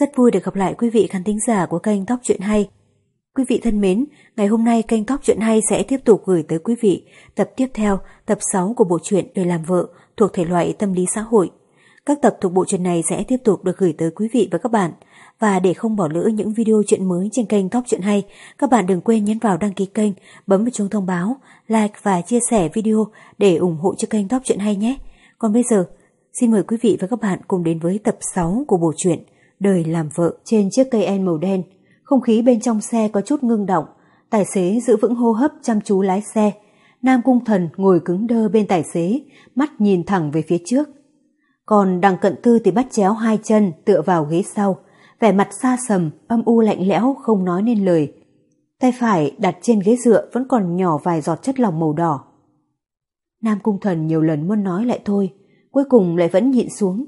Rất vui được gặp lại quý vị khán thính giả của kênh Tóc Chuyện Hay. Quý vị thân mến, ngày hôm nay kênh Tóc Chuyện Hay sẽ tiếp tục gửi tới quý vị tập tiếp theo, tập 6 của bộ truyện Đời làm vợ thuộc thể loại tâm lý xã hội. Các tập thuộc bộ truyện này sẽ tiếp tục được gửi tới quý vị và các bạn. Và để không bỏ lỡ những video chuyện mới trên kênh Tóc Chuyện Hay, các bạn đừng quên nhấn vào đăng ký kênh, bấm vào chuông thông báo, like và chia sẻ video để ủng hộ cho kênh Tóc Chuyện Hay nhé. Còn bây giờ, xin mời quý vị và các bạn cùng đến với tập 6 của bộ truyện Đời làm vợ trên chiếc cây en màu đen. Không khí bên trong xe có chút ngưng động, tài xế giữ vững hô hấp chăm chú lái xe. Nam Cung Thần ngồi cứng đơ bên tài xế, mắt nhìn thẳng về phía trước. Còn đằng cận tư thì bắt chéo hai chân tựa vào ghế sau, vẻ mặt xa sầm, âm u lạnh lẽo không nói nên lời. Tay phải đặt trên ghế dựa vẫn còn nhỏ vài giọt chất lỏng màu đỏ. Nam Cung Thần nhiều lần muốn nói lại thôi, cuối cùng lại vẫn nhịn xuống.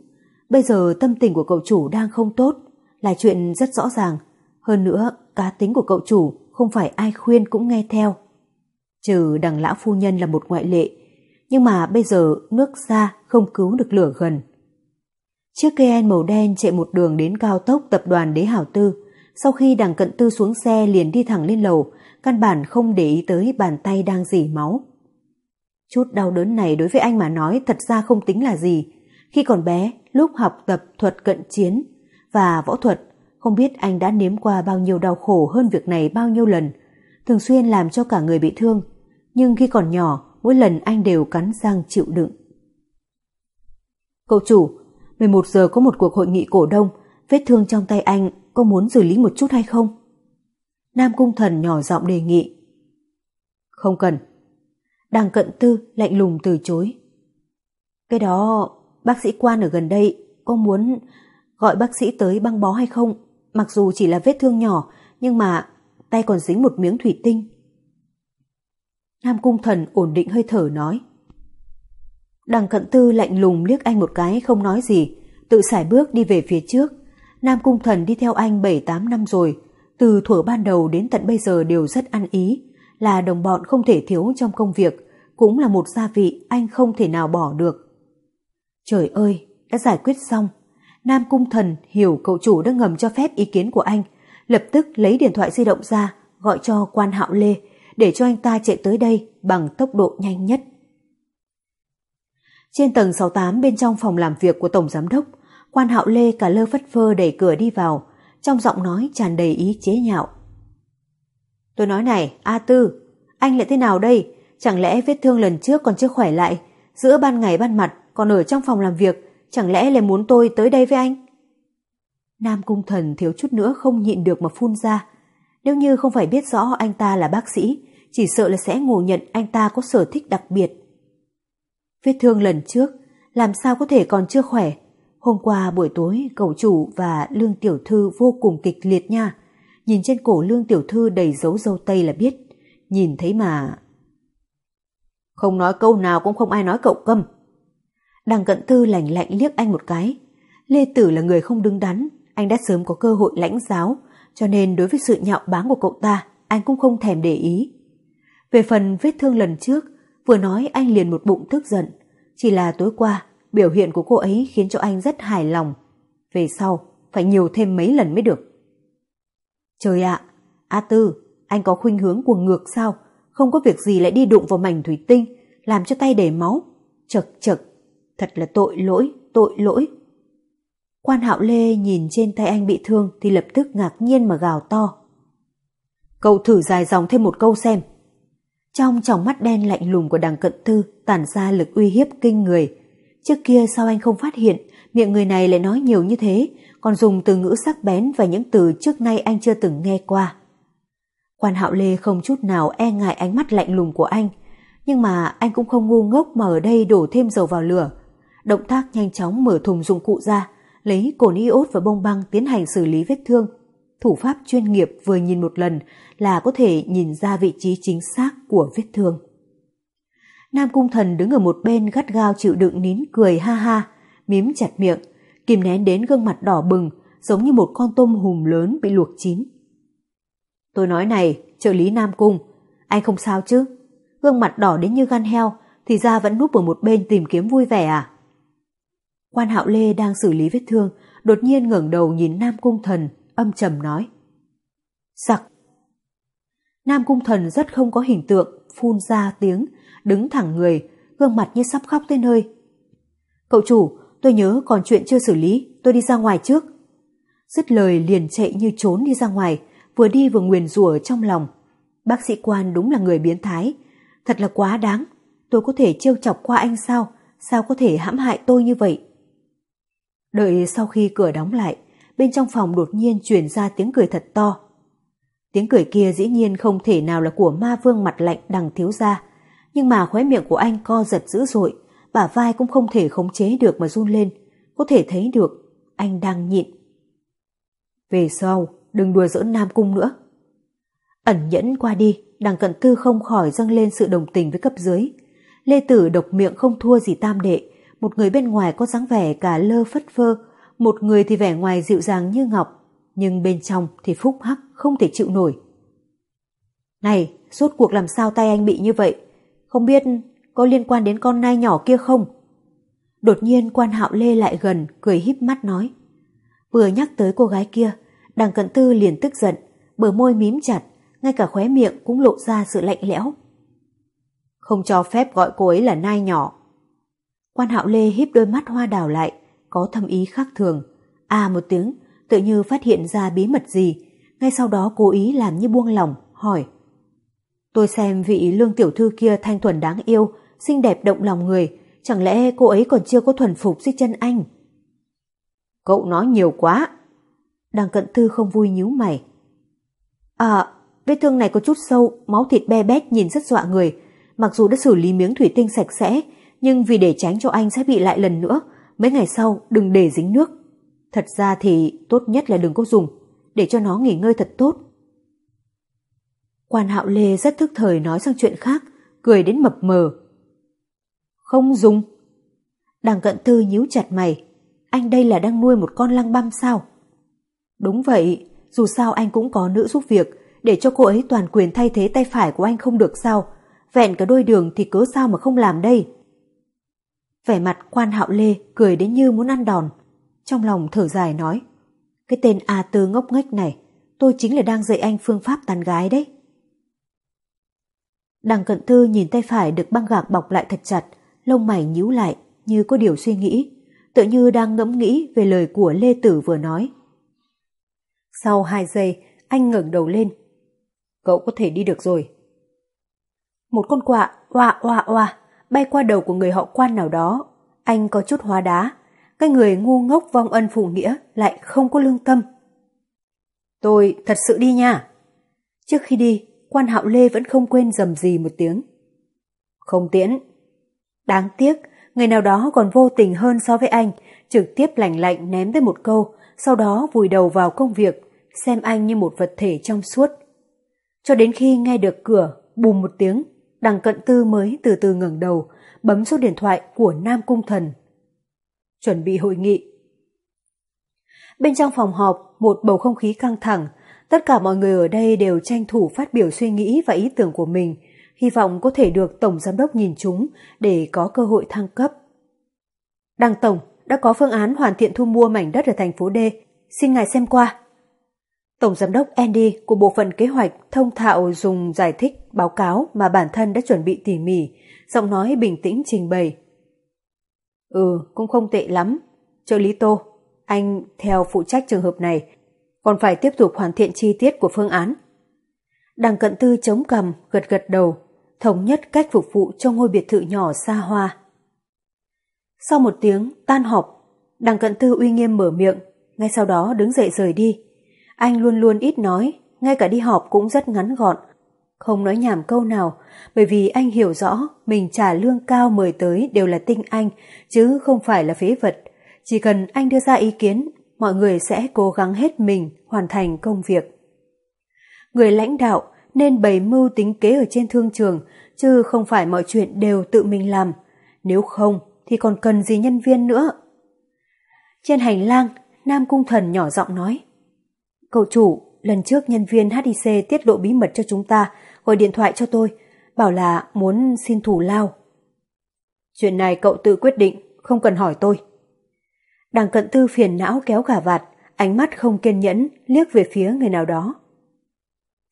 Bây giờ tâm tình của cậu chủ đang không tốt, là chuyện rất rõ ràng. Hơn nữa, cá tính của cậu chủ không phải ai khuyên cũng nghe theo. Trừ đằng lão phu nhân là một ngoại lệ, nhưng mà bây giờ nước xa không cứu được lửa gần. Chiếc KN màu đen chạy một đường đến cao tốc tập đoàn Đế Hảo Tư. Sau khi đằng cận tư xuống xe liền đi thẳng lên lầu, căn bản không để ý tới bàn tay đang dỉ máu. Chút đau đớn này đối với anh mà nói thật ra không tính là gì. Khi còn bé, lúc học tập thuật cận chiến và võ thuật, không biết anh đã nếm qua bao nhiêu đau khổ hơn việc này bao nhiêu lần, thường xuyên làm cho cả người bị thương. Nhưng khi còn nhỏ, mỗi lần anh đều cắn răng chịu đựng. Cậu chủ, 11 giờ có một cuộc hội nghị cổ đông, vết thương trong tay anh có muốn xử lý một chút hay không? Nam Cung Thần nhỏ giọng đề nghị. Không cần. Đằng cận tư lạnh lùng từ chối. Cái đó, bác sĩ quan ở gần đây có muốn gọi bác sĩ tới băng bó hay không? Mặc dù chỉ là vết thương nhỏ, nhưng mà tay còn dính một miếng thủy tinh. Nam Cung Thần ổn định hơi thở nói. Đằng cận tư lạnh lùng liếc anh một cái không nói gì, tự xài bước đi về phía trước. Nam Cung Thần đi theo anh 7-8 năm rồi, từ thuở ban đầu đến tận bây giờ đều rất ăn ý, là đồng bọn không thể thiếu trong công việc, cũng là một gia vị anh không thể nào bỏ được. Trời ơi, đã giải quyết xong. Nam Cung Thần hiểu cậu chủ đã ngầm cho phép ý kiến của anh, lập tức lấy điện thoại di động ra, gọi cho quan hạo Lê, để cho anh ta chạy tới đây bằng tốc độ nhanh nhất. Trên tầng 68 bên trong phòng làm việc của Tổng Giám Đốc, quan hạo Lê cả lơ phất phơ đẩy cửa đi vào, trong giọng nói tràn đầy ý chế nhạo. Tôi nói này, A Tư, anh lại thế nào đây? Chẳng lẽ vết thương lần trước còn chưa khỏe lại, giữa ban ngày ban mặt còn ở trong phòng làm việc, chẳng lẽ lại muốn tôi tới đây với anh? Nam Cung Thần thiếu chút nữa không nhịn được mà phun ra. Nếu như không phải biết rõ anh ta là bác sĩ, chỉ sợ là sẽ ngộ nhận anh ta có sở thích đặc biệt. Vết thương lần trước, làm sao có thể còn chưa khỏe? Hôm qua buổi tối, cậu chủ và Lương Tiểu Thư vô cùng kịch liệt nha. Nhìn trên cổ Lương Tiểu Thư đầy dấu dâu tây là biết. Nhìn thấy mà... Không nói câu nào cũng không ai nói cậu câm. Đằng cận tư lạnh lạnh liếc anh một cái. Lê Tử là người không đứng đắn, anh đã sớm có cơ hội lãnh giáo, cho nên đối với sự nhạo báng của cậu ta, anh cũng không thèm để ý. Về phần vết thương lần trước, vừa nói anh liền một bụng tức giận. Chỉ là tối qua, biểu hiện của cô ấy khiến cho anh rất hài lòng. Về sau, phải nhiều thêm mấy lần mới được. Trời ạ, A Tư, anh có khuynh hướng cuồng ngược sao? Không có việc gì lại đi đụng vào mảnh thủy tinh, làm cho tay đầy máu. Chật chật, thật là tội lỗi, tội lỗi. Quan hạo lê nhìn trên tay anh bị thương thì lập tức ngạc nhiên mà gào to. Cậu thử dài dòng thêm một câu xem. Trong tròng mắt đen lạnh lùng của đằng cận thư tản ra lực uy hiếp kinh người. Trước kia sao anh không phát hiện miệng người này lại nói nhiều như thế, còn dùng từ ngữ sắc bén và những từ trước nay anh chưa từng nghe qua. Quan hạo lê không chút nào e ngại ánh mắt lạnh lùng của anh, nhưng mà anh cũng không ngu ngốc mà ở đây đổ thêm dầu vào lửa. Động tác nhanh chóng mở thùng dụng cụ ra, lấy cồn iốt và bông băng tiến hành xử lý vết thương. Thủ pháp chuyên nghiệp vừa nhìn một lần là có thể nhìn ra vị trí chính xác của vết thương. Nam Cung Thần đứng ở một bên gắt gao chịu đựng nín cười ha ha, mím chặt miệng, kìm nén đến gương mặt đỏ bừng, giống như một con tôm hùm lớn bị luộc chín. Tôi nói này, trợ lý Nam Cung, anh không sao chứ? Gương mặt đỏ đến như gan heo, thì ra vẫn núp ở một bên tìm kiếm vui vẻ à? Quan Hạo Lê đang xử lý vết thương, đột nhiên ngẩng đầu nhìn Nam Cung Thần, âm trầm nói. Giặc! Nam Cung Thần rất không có hình tượng, phun ra tiếng, đứng thẳng người, gương mặt như sắp khóc tới nơi. Cậu chủ, tôi nhớ còn chuyện chưa xử lý, tôi đi ra ngoài trước. Dứt lời liền chạy như trốn đi ra ngoài, vừa đi vừa nguyền rủa trong lòng. Bác sĩ quan đúng là người biến thái, thật là quá đáng. Tôi có thể trêu chọc qua anh sao? Sao có thể hãm hại tôi như vậy? Đợi sau khi cửa đóng lại, bên trong phòng đột nhiên truyền ra tiếng cười thật to. Tiếng cười kia dĩ nhiên không thể nào là của ma vương mặt lạnh đằng thiếu gia, nhưng mà khóe miệng của anh co giật dữ dội, bả vai cũng không thể khống chế được mà run lên, có thể thấy được anh đang nhịn. Về sau, đừng đùa giỡn Nam Cung nữa. Ẩn nhẫn qua đi, đằng cận tư không khỏi dâng lên sự đồng tình với cấp dưới. Lê Tử độc miệng không thua gì tam đệ, một người bên ngoài có dáng vẻ cả lơ phất phơ, một người thì vẻ ngoài dịu dàng như ngọc, nhưng bên trong thì phúc hắc không thể chịu nổi. Này, rốt cuộc làm sao tay anh bị như vậy? Không biết có liên quan đến con nai nhỏ kia không? Đột nhiên quan hạo lê lại gần, cười híp mắt nói. Vừa nhắc tới cô gái kia, đằng cận tư liền tức giận, bờ môi mím chặt, ngay cả khóe miệng cũng lộ ra sự lạnh lẽo. Không cho phép gọi cô ấy là nai nhỏ. Quan hạo lê híp đôi mắt hoa đào lại, có thâm ý khác thường. À một tiếng, tự như phát hiện ra bí mật gì, ngay sau đó cố ý làm như buông lòng, hỏi. Tôi xem vị lương tiểu thư kia thanh thuần đáng yêu, xinh đẹp động lòng người, chẳng lẽ cô ấy còn chưa có thuần phục dưới chân anh? Cậu nói nhiều quá. Đằng cận thư không vui nhíu mày. À, vết thương này có chút sâu, máu thịt be bét nhìn rất dọa người. Mặc dù đã xử lý miếng thủy tinh sạch sẽ, nhưng vì để tránh cho anh sẽ bị lại lần nữa, mấy ngày sau đừng để dính nước. Thật ra thì tốt nhất là đừng có dùng, để cho nó nghỉ ngơi thật tốt. Quan hạo lê rất thức thời nói sang chuyện khác, cười đến mập mờ. Không dùng. Đằng cận tư nhíu chặt mày, anh đây là đang nuôi một con lăng băm sao? Đúng vậy, dù sao anh cũng có nữ giúp việc, để cho cô ấy toàn quyền thay thế tay phải của anh không được sao? Vẹn cả đôi đường thì cớ sao mà không làm đây? Vẻ mặt quan hạo lê cười đến như muốn ăn đòn. Trong lòng thở dài nói, cái tên A Tư ngốc nghếch này, tôi chính là đang dạy anh phương pháp tàn gái đấy. Đằng cận thư nhìn tay phải được băng gạc bọc lại thật chặt, lông mày nhíu lại như có điều suy nghĩ, tự như đang ngẫm nghĩ về lời của Lê Tử vừa nói. Sau hai giây, anh ngẩng đầu lên. Cậu có thể đi được rồi. Một con quạ oa oa oa bay qua đầu của người họ quan nào đó. Anh có chút hóa đá. Cái người ngu ngốc vong ân phụ nghĩa lại không có lương tâm. Tôi thật sự đi nha. Trước khi đi, quan hạo lê vẫn không quên dầm gì một tiếng. Không tiễn. Đáng tiếc, người nào đó còn vô tình hơn so với anh, trực tiếp lạnh lạnh ném tới một câu, sau đó vùi đầu vào công việc, xem anh như một vật thể trong suốt. Cho đến khi nghe được cửa, bùm một tiếng, đằng cận tư mới từ từ ngẩng đầu, bấm số điện thoại của Nam Cung Thần. Chuẩn bị hội nghị. Bên trong phòng họp, một bầu không khí căng thẳng, tất cả mọi người ở đây đều tranh thủ phát biểu suy nghĩ và ý tưởng của mình, hy vọng có thể được Tổng Giám đốc nhìn chúng để có cơ hội thăng cấp. Đăng Tổng đã có phương án hoàn thiện thu mua mảnh đất ở thành phố D, xin ngài xem qua. Tổng Giám đốc Andy của bộ phận kế hoạch thông thạo dùng giải thích báo cáo mà bản thân đã chuẩn bị tỉ mỉ, giọng nói bình tĩnh trình bày. Ừ, cũng không tệ lắm. Trợ lý Tô, anh theo phụ trách trường hợp này, còn phải tiếp tục hoàn thiện chi tiết của phương án. Đằng cận tư chống cầm, gật gật đầu, thống nhất cách phục vụ cho ngôi biệt thự nhỏ xa hoa. Sau một tiếng tan họp, đằng cận tư uy nghiêm mở miệng, ngay sau đó đứng dậy rời đi. Anh luôn luôn ít nói, ngay cả đi họp cũng rất ngắn gọn, không nói nhảm câu nào, bởi vì anh hiểu rõ mình trả lương cao mời tới đều là tinh anh, chứ không phải là phế vật. Chỉ cần anh đưa ra ý kiến, mọi người sẽ cố gắng hết mình hoàn thành công việc. Người lãnh đạo nên bày mưu tính kế ở trên thương trường, chứ không phải mọi chuyện đều tự mình làm. Nếu không, thì còn cần gì nhân viên nữa. Trên hành lang, Nam Cung Thần nhỏ giọng nói. Cậu chủ, lần trước nhân viên HIC tiết lộ bí mật cho chúng ta, gọi điện thoại cho tôi, bảo là muốn xin thủ lao. Chuyện này cậu tự quyết định, không cần hỏi tôi. Đằng cận tư phiền não kéo cả vạt, ánh mắt không kiên nhẫn liếc về phía người nào đó.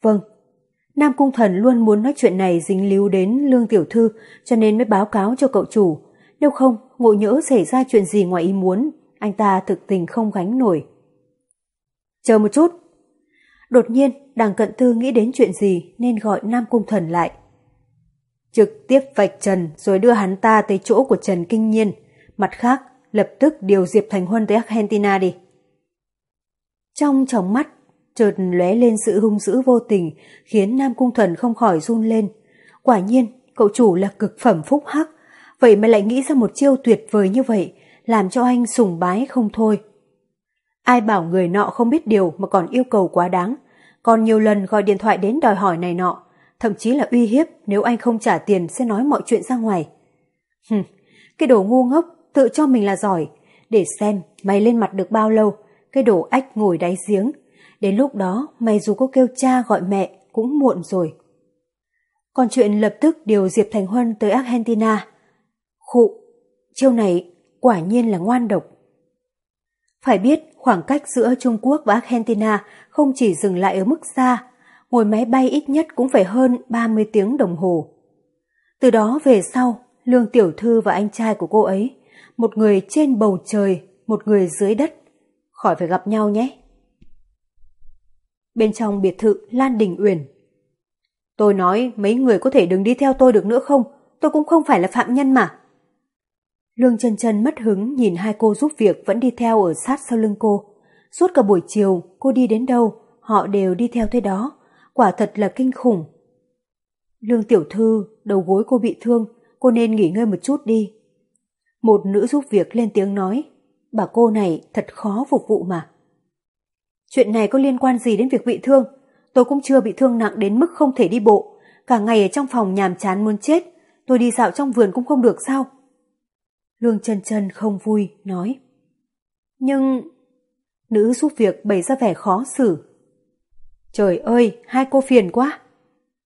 Vâng, Nam Cung Thần luôn muốn nói chuyện này dính líu đến Lương Tiểu Thư cho nên mới báo cáo cho cậu chủ. Nếu không, ngộ nhỡ xảy ra chuyện gì ngoài ý muốn, anh ta thực tình không gánh nổi. Chờ một chút. Đột nhiên, đằng cận tư nghĩ đến chuyện gì nên gọi Nam Cung Thần lại. Trực tiếp vạch Trần rồi đưa hắn ta tới chỗ của Trần Kinh Nhiên. Mặt khác, lập tức điều Diệp Thành Huân tới Argentina đi. Trong tròng mắt, chợt lóe lên sự hung dữ vô tình, khiến Nam Cung Thần không khỏi run lên. Quả nhiên, cậu chủ là cực phẩm phúc hắc, vậy mà lại nghĩ ra một chiêu tuyệt vời như vậy, làm cho anh sùng bái không thôi. Ai bảo người nọ không biết điều mà còn yêu cầu quá đáng, còn nhiều lần gọi điện thoại đến đòi hỏi này nọ, thậm chí là uy hiếp nếu anh không trả tiền sẽ nói mọi chuyện ra ngoài. Hừm, cái đồ ngu ngốc, tự cho mình là giỏi, để xem mày lên mặt được bao lâu, cái đồ ách ngồi đáy giếng. Đến lúc đó mày dù có kêu cha gọi mẹ cũng muộn rồi. Còn chuyện lập tức điều Diệp Thành Huân tới Argentina. Khụ, chiêu này quả nhiên là ngoan độc. Phải biết khoảng cách giữa Trung Quốc và Argentina không chỉ dừng lại ở mức xa, ngồi máy bay ít nhất cũng phải hơn 30 tiếng đồng hồ. Từ đó về sau, Lương Tiểu Thư và anh trai của cô ấy, một người trên bầu trời, một người dưới đất, khỏi phải gặp nhau nhé. Bên trong biệt thự Lan Đình Uyển Tôi nói mấy người có thể đừng đi theo tôi được nữa không, tôi cũng không phải là phạm nhân mà. Lương chân chân mất hứng nhìn hai cô giúp việc vẫn đi theo ở sát sau lưng cô. Suốt cả buổi chiều, cô đi đến đâu, họ đều đi theo thế đó. Quả thật là kinh khủng. Lương tiểu thư, đầu gối cô bị thương, cô nên nghỉ ngơi một chút đi. Một nữ giúp việc lên tiếng nói, bà cô này thật khó phục vụ mà. Chuyện này có liên quan gì đến việc bị thương? Tôi cũng chưa bị thương nặng đến mức không thể đi bộ. Cả ngày ở trong phòng nhàm chán muốn chết. Tôi đi dạo trong vườn cũng không được sao? Lương chân chân không vui, nói. Nhưng... Nữ giúp việc bày ra vẻ khó xử. Trời ơi, hai cô phiền quá.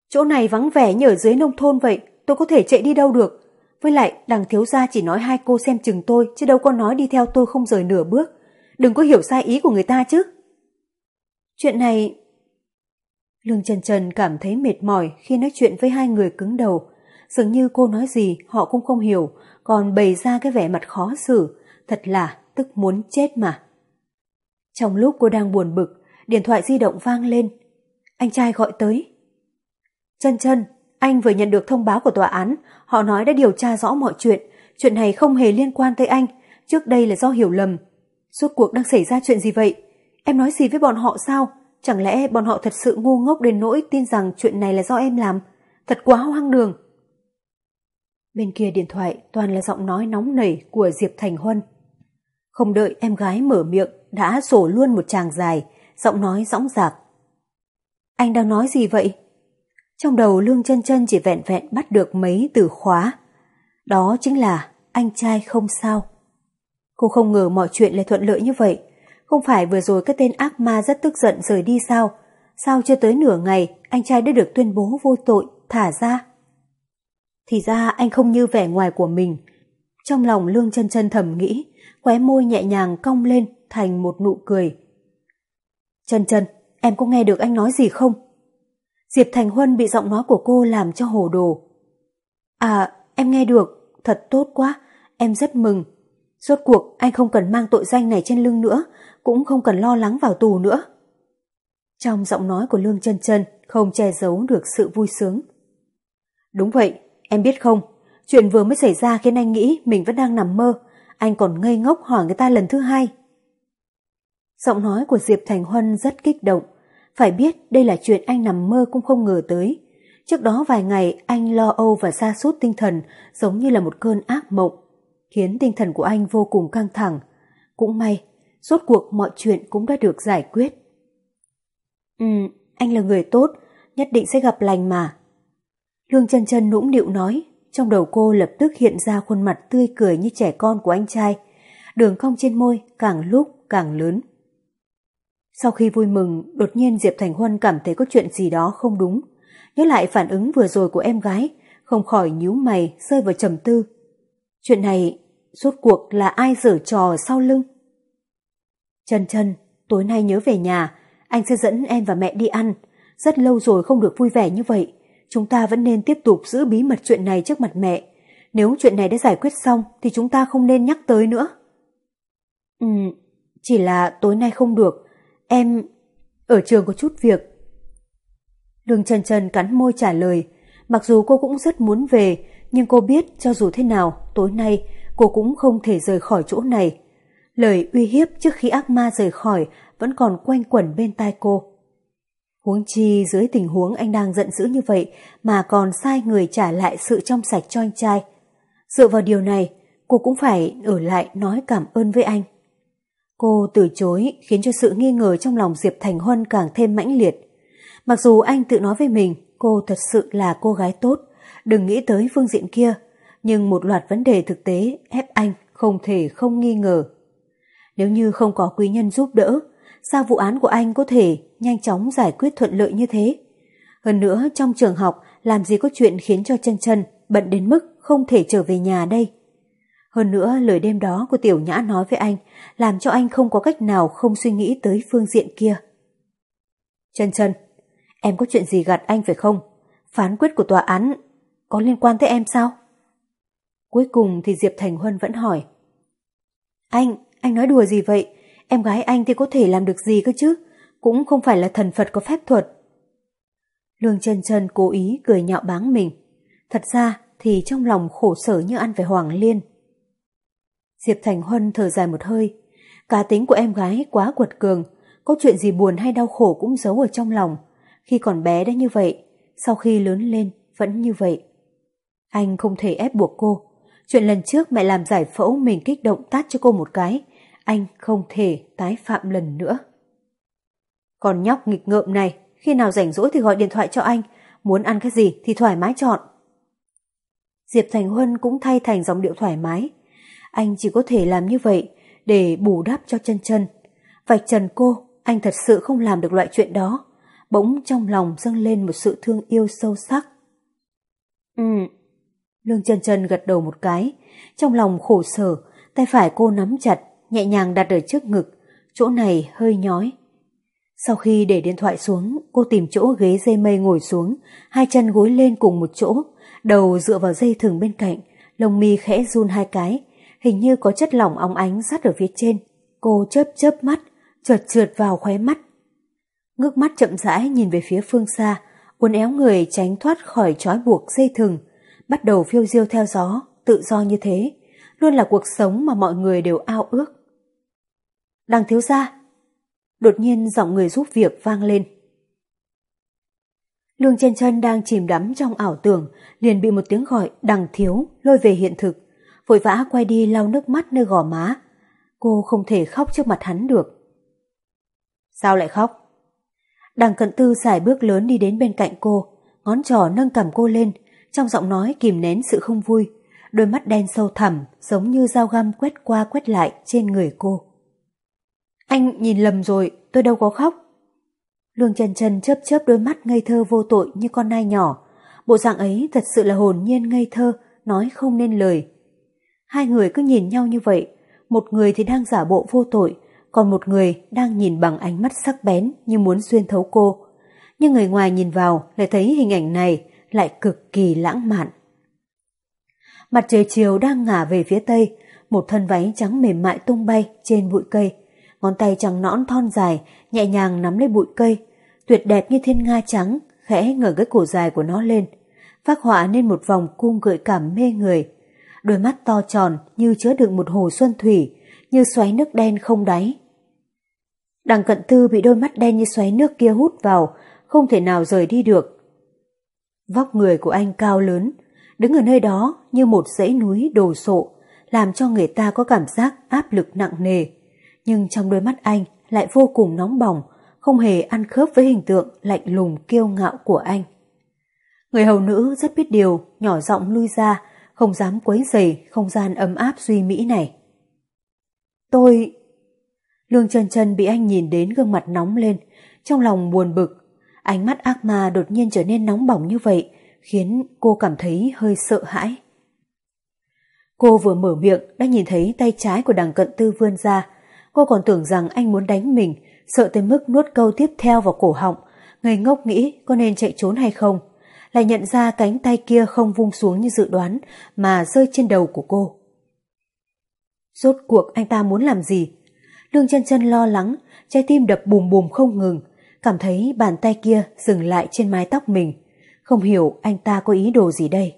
Chỗ này vắng vẻ như ở dưới nông thôn vậy, tôi có thể chạy đi đâu được. Với lại, đằng thiếu gia chỉ nói hai cô xem chừng tôi, chứ đâu có nói đi theo tôi không rời nửa bước. Đừng có hiểu sai ý của người ta chứ. Chuyện này... Lương Trần Trần cảm thấy mệt mỏi khi nói chuyện với hai người cứng đầu. Dường như cô nói gì họ cũng không hiểu, còn bày ra cái vẻ mặt khó xử, thật là tức muốn chết mà. Trong lúc cô đang buồn bực, điện thoại di động vang lên. Anh trai gọi tới. Chân chân, anh vừa nhận được thông báo của tòa án, họ nói đã điều tra rõ mọi chuyện, chuyện này không hề liên quan tới anh, trước đây là do hiểu lầm. Suốt cuộc đang xảy ra chuyện gì vậy? Em nói gì với bọn họ sao? Chẳng lẽ bọn họ thật sự ngu ngốc đến nỗi tin rằng chuyện này là do em làm? Thật quá hoang đường. Bên kia điện thoại toàn là giọng nói nóng nảy của Diệp Thành Huân. Không đợi em gái mở miệng, đã sổ luôn một tràng dài, giọng nói rõng rạc. Anh đang nói gì vậy? Trong đầu Lương chân chân chỉ vẹn vẹn bắt được mấy từ khóa. Đó chính là anh trai không sao. Cô không ngờ mọi chuyện lại thuận lợi như vậy. Không phải vừa rồi cái tên ác ma rất tức giận rời đi sao? Sao chưa tới nửa ngày anh trai đã được tuyên bố vô tội, thả ra? Thì ra anh không như vẻ ngoài của mình. Trong lòng Lương chân chân thầm nghĩ, khóe môi nhẹ nhàng cong lên thành một nụ cười. Chân chân, em có nghe được anh nói gì không? Diệp Thành Huân bị giọng nói của cô làm cho hồ đồ. À, em nghe được, thật tốt quá, em rất mừng. Rốt cuộc anh không cần mang tội danh này trên lưng nữa, cũng không cần lo lắng vào tù nữa. Trong giọng nói của Lương chân chân không che giấu được sự vui sướng. Đúng vậy, em biết không, chuyện vừa mới xảy ra khiến anh nghĩ mình vẫn đang nằm mơ, anh còn ngây ngốc hỏi người ta lần thứ hai. Giọng nói của Diệp Thành Huân rất kích động, phải biết đây là chuyện anh nằm mơ cũng không ngờ tới. Trước đó vài ngày anh lo âu và xa sút tinh thần giống như là một cơn ác mộng, khiến tinh thần của anh vô cùng căng thẳng. Cũng may, rốt cuộc mọi chuyện cũng đã được giải quyết. Ừ, anh là người tốt, nhất định sẽ gặp lành mà. Lương chân chân nũng nịu nói, trong đầu cô lập tức hiện ra khuôn mặt tươi cười như trẻ con của anh trai. Đường cong trên môi càng lúc càng lớn. Sau khi vui mừng, đột nhiên Diệp Thành Huân cảm thấy có chuyện gì đó không đúng. Nhớ lại phản ứng vừa rồi của em gái, không khỏi nhíu mày rơi vào trầm tư. Chuyện này, rốt cuộc là ai dở trò sau lưng? Chân chân, tối nay nhớ về nhà, anh sẽ dẫn em và mẹ đi ăn. Rất lâu rồi không được vui vẻ như vậy. Chúng ta vẫn nên tiếp tục giữ bí mật chuyện này trước mặt mẹ. Nếu chuyện này đã giải quyết xong thì chúng ta không nên nhắc tới nữa. Ừ, chỉ là tối nay không được. Em... Ở trường có chút việc. Lương Trần Trần cắn môi trả lời. Mặc dù cô cũng rất muốn về, nhưng cô biết cho dù thế nào, tối nay cô cũng không thể rời khỏi chỗ này. Lời uy hiếp trước khi ác ma rời khỏi vẫn còn quanh quẩn bên tai cô. Huống chi dưới tình huống anh đang giận dữ như vậy mà còn sai người trả lại sự trong sạch cho anh trai. Dựa vào điều này, cô cũng phải ở lại nói cảm ơn với anh. Cô từ chối khiến cho sự nghi ngờ trong lòng Diệp Thành Huân càng thêm mãnh liệt. Mặc dù anh tự nói với mình cô thật sự là cô gái tốt, đừng nghĩ tới phương diện kia, nhưng một loạt vấn đề thực tế ép anh không thể không nghi ngờ. Nếu như không có quý nhân giúp đỡ, sao vụ án của anh có thể nhanh chóng giải quyết thuận lợi như thế? Hơn nữa trong trường học làm gì có chuyện khiến cho chân chân bận đến mức không thể trở về nhà đây. Hơn nữa lời đêm đó của Tiểu Nhã nói với anh làm cho anh không có cách nào không suy nghĩ tới phương diện kia. Chân chân, em có chuyện gì gạt anh phải không? Phán quyết của tòa án có liên quan tới em sao? Cuối cùng thì Diệp Thành Huân vẫn hỏi. Anh, anh nói đùa gì vậy? Em gái anh thì có thể làm được gì cơ chứ? Cũng không phải là thần Phật có phép thuật. Lương chân chân cố ý cười nhạo báng mình. Thật ra thì trong lòng khổ sở như ăn phải hoàng liên. Diệp Thành Huân thở dài một hơi. Cá tính của em gái quá quật cường, có chuyện gì buồn hay đau khổ cũng giấu ở trong lòng. Khi còn bé đã như vậy, sau khi lớn lên vẫn như vậy. Anh không thể ép buộc cô. Chuyện lần trước mẹ làm giải phẫu mình kích động tát cho cô một cái, anh không thể tái phạm lần nữa. Còn nhóc nghịch ngợm này, khi nào rảnh rỗi thì gọi điện thoại cho anh, muốn ăn cái gì thì thoải mái chọn. Diệp Thành Huân cũng thay thành giọng điệu thoải mái. Anh chỉ có thể làm như vậy để bù đắp cho chân chân. Vạch trần cô, anh thật sự không làm được loại chuyện đó. Bỗng trong lòng dâng lên một sự thương yêu sâu sắc. Ừ. Lương chân chân gật đầu một cái. Trong lòng khổ sở, tay phải cô nắm chặt, nhẹ nhàng đặt ở trước ngực. Chỗ này hơi nhói. Sau khi để điện thoại xuống, cô tìm chỗ ghế dây mây ngồi xuống, hai chân gối lên cùng một chỗ, đầu dựa vào dây thừng bên cạnh, lông mi khẽ run hai cái, hình như có chất lỏng óng ánh sát ở phía trên. Cô chớp chớp mắt, trượt trượt vào khóe mắt. Ngước mắt chậm rãi nhìn về phía phương xa, uốn éo người tránh thoát khỏi trói buộc dây thừng, bắt đầu phiêu diêu theo gió, tự do như thế, luôn là cuộc sống mà mọi người đều ao ước. Đằng thiếu gia, đột nhiên giọng người giúp việc vang lên. Lương chân chân đang chìm đắm trong ảo tưởng, liền bị một tiếng gọi đằng thiếu lôi về hiện thực, vội vã quay đi lau nước mắt nơi gò má. Cô không thể khóc trước mặt hắn được. Sao lại khóc? Đằng cận tư xài bước lớn đi đến bên cạnh cô, ngón trỏ nâng cầm cô lên, trong giọng nói kìm nén sự không vui, đôi mắt đen sâu thẳm giống như dao găm quét qua quét lại trên người cô. Anh nhìn lầm rồi, tôi đâu có khóc. Lương trần trần chớp chớp đôi mắt ngây thơ vô tội như con nai nhỏ. Bộ dạng ấy thật sự là hồn nhiên ngây thơ, nói không nên lời. Hai người cứ nhìn nhau như vậy, một người thì đang giả bộ vô tội, còn một người đang nhìn bằng ánh mắt sắc bén như muốn xuyên thấu cô. Nhưng người ngoài nhìn vào lại thấy hình ảnh này lại cực kỳ lãng mạn. Mặt trời chiều đang ngả về phía tây, một thân váy trắng mềm mại tung bay trên bụi cây. Ngón tay trắng nõn thon dài, nhẹ nhàng nắm lấy bụi cây, tuyệt đẹp như thiên nga trắng, khẽ ngẩng cái cổ dài của nó lên, phác họa nên một vòng cung gợi cảm mê người. Đôi mắt to tròn như chứa đựng một hồ xuân thủy, như xoáy nước đen không đáy. Đằng cận tư bị đôi mắt đen như xoáy nước kia hút vào, không thể nào rời đi được. Vóc người của anh cao lớn, đứng ở nơi đó như một dãy núi đồ sộ, làm cho người ta có cảm giác áp lực nặng nề. Nhưng trong đôi mắt anh lại vô cùng nóng bỏng, không hề ăn khớp với hình tượng lạnh lùng kiêu ngạo của anh. Người hầu nữ rất biết điều, nhỏ giọng lui ra, không dám quấy rầy không gian ấm áp duy mỹ này. Tôi... Lương chân chân bị anh nhìn đến gương mặt nóng lên, trong lòng buồn bực. Ánh mắt ác ma đột nhiên trở nên nóng bỏng như vậy, khiến cô cảm thấy hơi sợ hãi. Cô vừa mở miệng đã nhìn thấy tay trái của đằng cận tư vươn ra, Cô còn tưởng rằng anh muốn đánh mình, sợ tới mức nuốt câu tiếp theo vào cổ họng, ngây ngốc nghĩ có nên chạy trốn hay không. Lại nhận ra cánh tay kia không vung xuống như dự đoán mà rơi trên đầu của cô. Rốt cuộc anh ta muốn làm gì? Lương chân chân lo lắng, trái tim đập bùm bùm không ngừng, cảm thấy bàn tay kia dừng lại trên mái tóc mình. Không hiểu anh ta có ý đồ gì đây.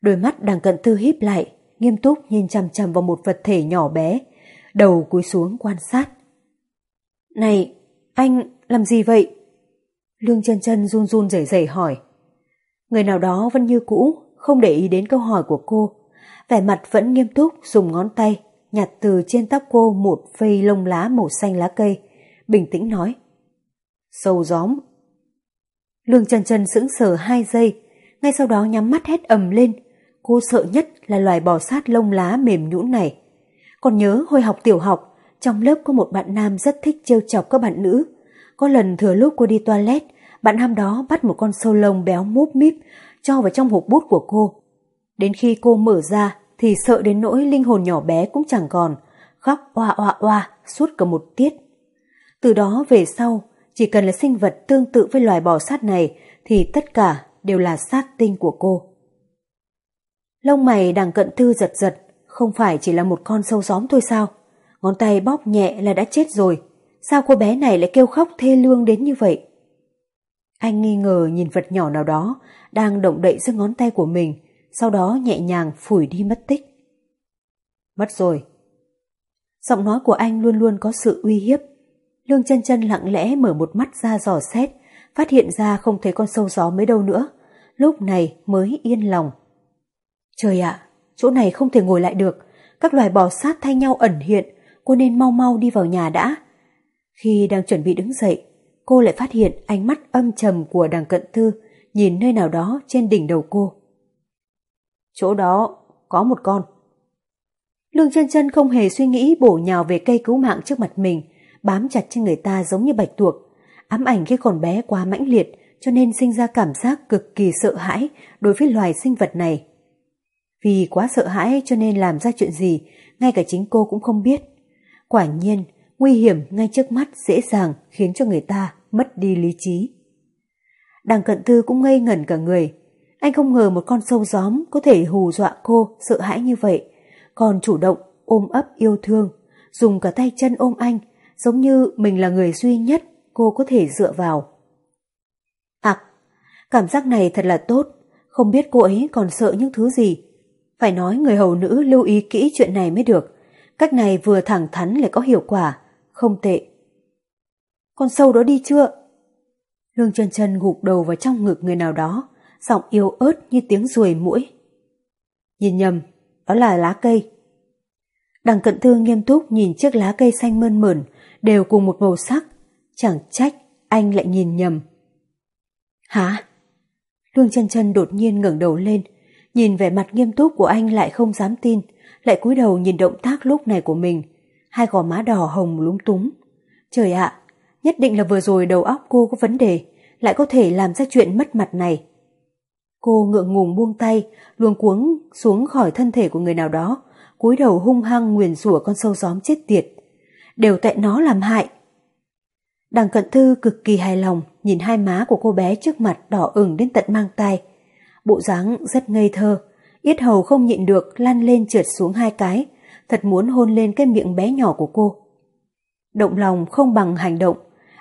Đôi mắt đang cận tư híp lại, nghiêm túc nhìn chằm chằm vào một vật thể nhỏ bé, đầu cúi xuống quan sát. Này, anh làm gì vậy? Lương chân chân run run rẩy rẩy hỏi. Người nào đó vẫn như cũ, không để ý đến câu hỏi của cô. Vẻ mặt vẫn nghiêm túc dùng ngón tay nhặt từ trên tóc cô một vây lông lá màu xanh lá cây, bình tĩnh nói. Sâu gióm. Lương chân chân sững sờ hai giây, ngay sau đó nhắm mắt hét ầm lên. Cô sợ nhất là loài bò sát lông lá mềm nhũn này. Còn nhớ hồi học tiểu học, trong lớp có một bạn nam rất thích trêu chọc các bạn nữ. Có lần thừa lúc cô đi toilet, bạn nam đó bắt một con sâu lông béo múp míp cho vào trong hộp bút của cô. Đến khi cô mở ra thì sợ đến nỗi linh hồn nhỏ bé cũng chẳng còn, khóc oa oa oa suốt cả một tiết. Từ đó về sau, chỉ cần là sinh vật tương tự với loài bò sát này thì tất cả đều là sát tinh của cô. Lông mày đằng cận thư giật giật, không phải chỉ là một con sâu gióm thôi sao? Ngón tay bóp nhẹ là đã chết rồi. Sao cô bé này lại kêu khóc thê lương đến như vậy? Anh nghi ngờ nhìn vật nhỏ nào đó đang động đậy giữa ngón tay của mình, sau đó nhẹ nhàng phủi đi mất tích. Mất rồi. Giọng nói của anh luôn luôn có sự uy hiếp. Lương chân chân lặng lẽ mở một mắt ra dò xét, phát hiện ra không thấy con sâu gió mấy đâu nữa. Lúc này mới yên lòng. Trời ạ, chỗ này không thể ngồi lại được. Các loài bò sát thay nhau ẩn hiện, cô nên mau mau đi vào nhà đã. Khi đang chuẩn bị đứng dậy, cô lại phát hiện ánh mắt âm trầm của đằng cận thư nhìn nơi nào đó trên đỉnh đầu cô. Chỗ đó có một con. Lương chân chân không hề suy nghĩ bổ nhào về cây cứu mạng trước mặt mình, bám chặt trên người ta giống như bạch tuộc. Ám ảnh khi còn bé quá mãnh liệt cho nên sinh ra cảm giác cực kỳ sợ hãi đối với loài sinh vật này. Vì quá sợ hãi cho nên làm ra chuyện gì, ngay cả chính cô cũng không biết. Quả nhiên, nguy hiểm ngay trước mắt dễ dàng khiến cho người ta mất đi lý trí. Đằng cận tư cũng ngây ngẩn cả người. Anh không ngờ một con sâu gióm có thể hù dọa cô sợ hãi như vậy, còn chủ động ôm ấp yêu thương, dùng cả tay chân ôm anh, giống như mình là người duy nhất cô có thể dựa vào. Ặc, cảm giác này thật là tốt, không biết cô ấy còn sợ những thứ gì. Phải nói người hầu nữ lưu ý kỹ chuyện này mới được, cách này vừa thẳng thắn lại có hiệu quả, không tệ. Con sâu đó đi chưa? Lương chân chân gục đầu vào trong ngực người nào đó, giọng yếu ớt như tiếng ruồi mũi. Nhìn nhầm, đó là lá cây. Đằng cận thương nghiêm túc nhìn chiếc lá cây xanh mơn mởn, đều cùng một màu sắc. Chẳng trách anh lại nhìn nhầm. Hả? Lương chân chân đột nhiên ngẩng đầu lên, nhìn vẻ mặt nghiêm túc của anh lại không dám tin, lại cúi đầu nhìn động tác lúc này của mình. Hai gò má đỏ hồng lúng túng. Trời ạ, nhất định là vừa rồi đầu óc cô có vấn đề, lại có thể làm ra chuyện mất mặt này. Cô ngượng ngùng buông tay, luồng cuống xuống khỏi thân thể của người nào đó, cúi đầu hung hăng nguyền rủa con sâu gióm chết tiệt. Đều tại nó làm hại. Đằng cận thư cực kỳ hài lòng nhìn hai má của cô bé trước mặt đỏ ửng đến tận mang tay. Bộ dáng rất ngây thơ, yết hầu không nhịn được lăn lên trượt xuống hai cái, thật muốn hôn lên cái miệng bé nhỏ của cô. Động lòng không bằng hành động,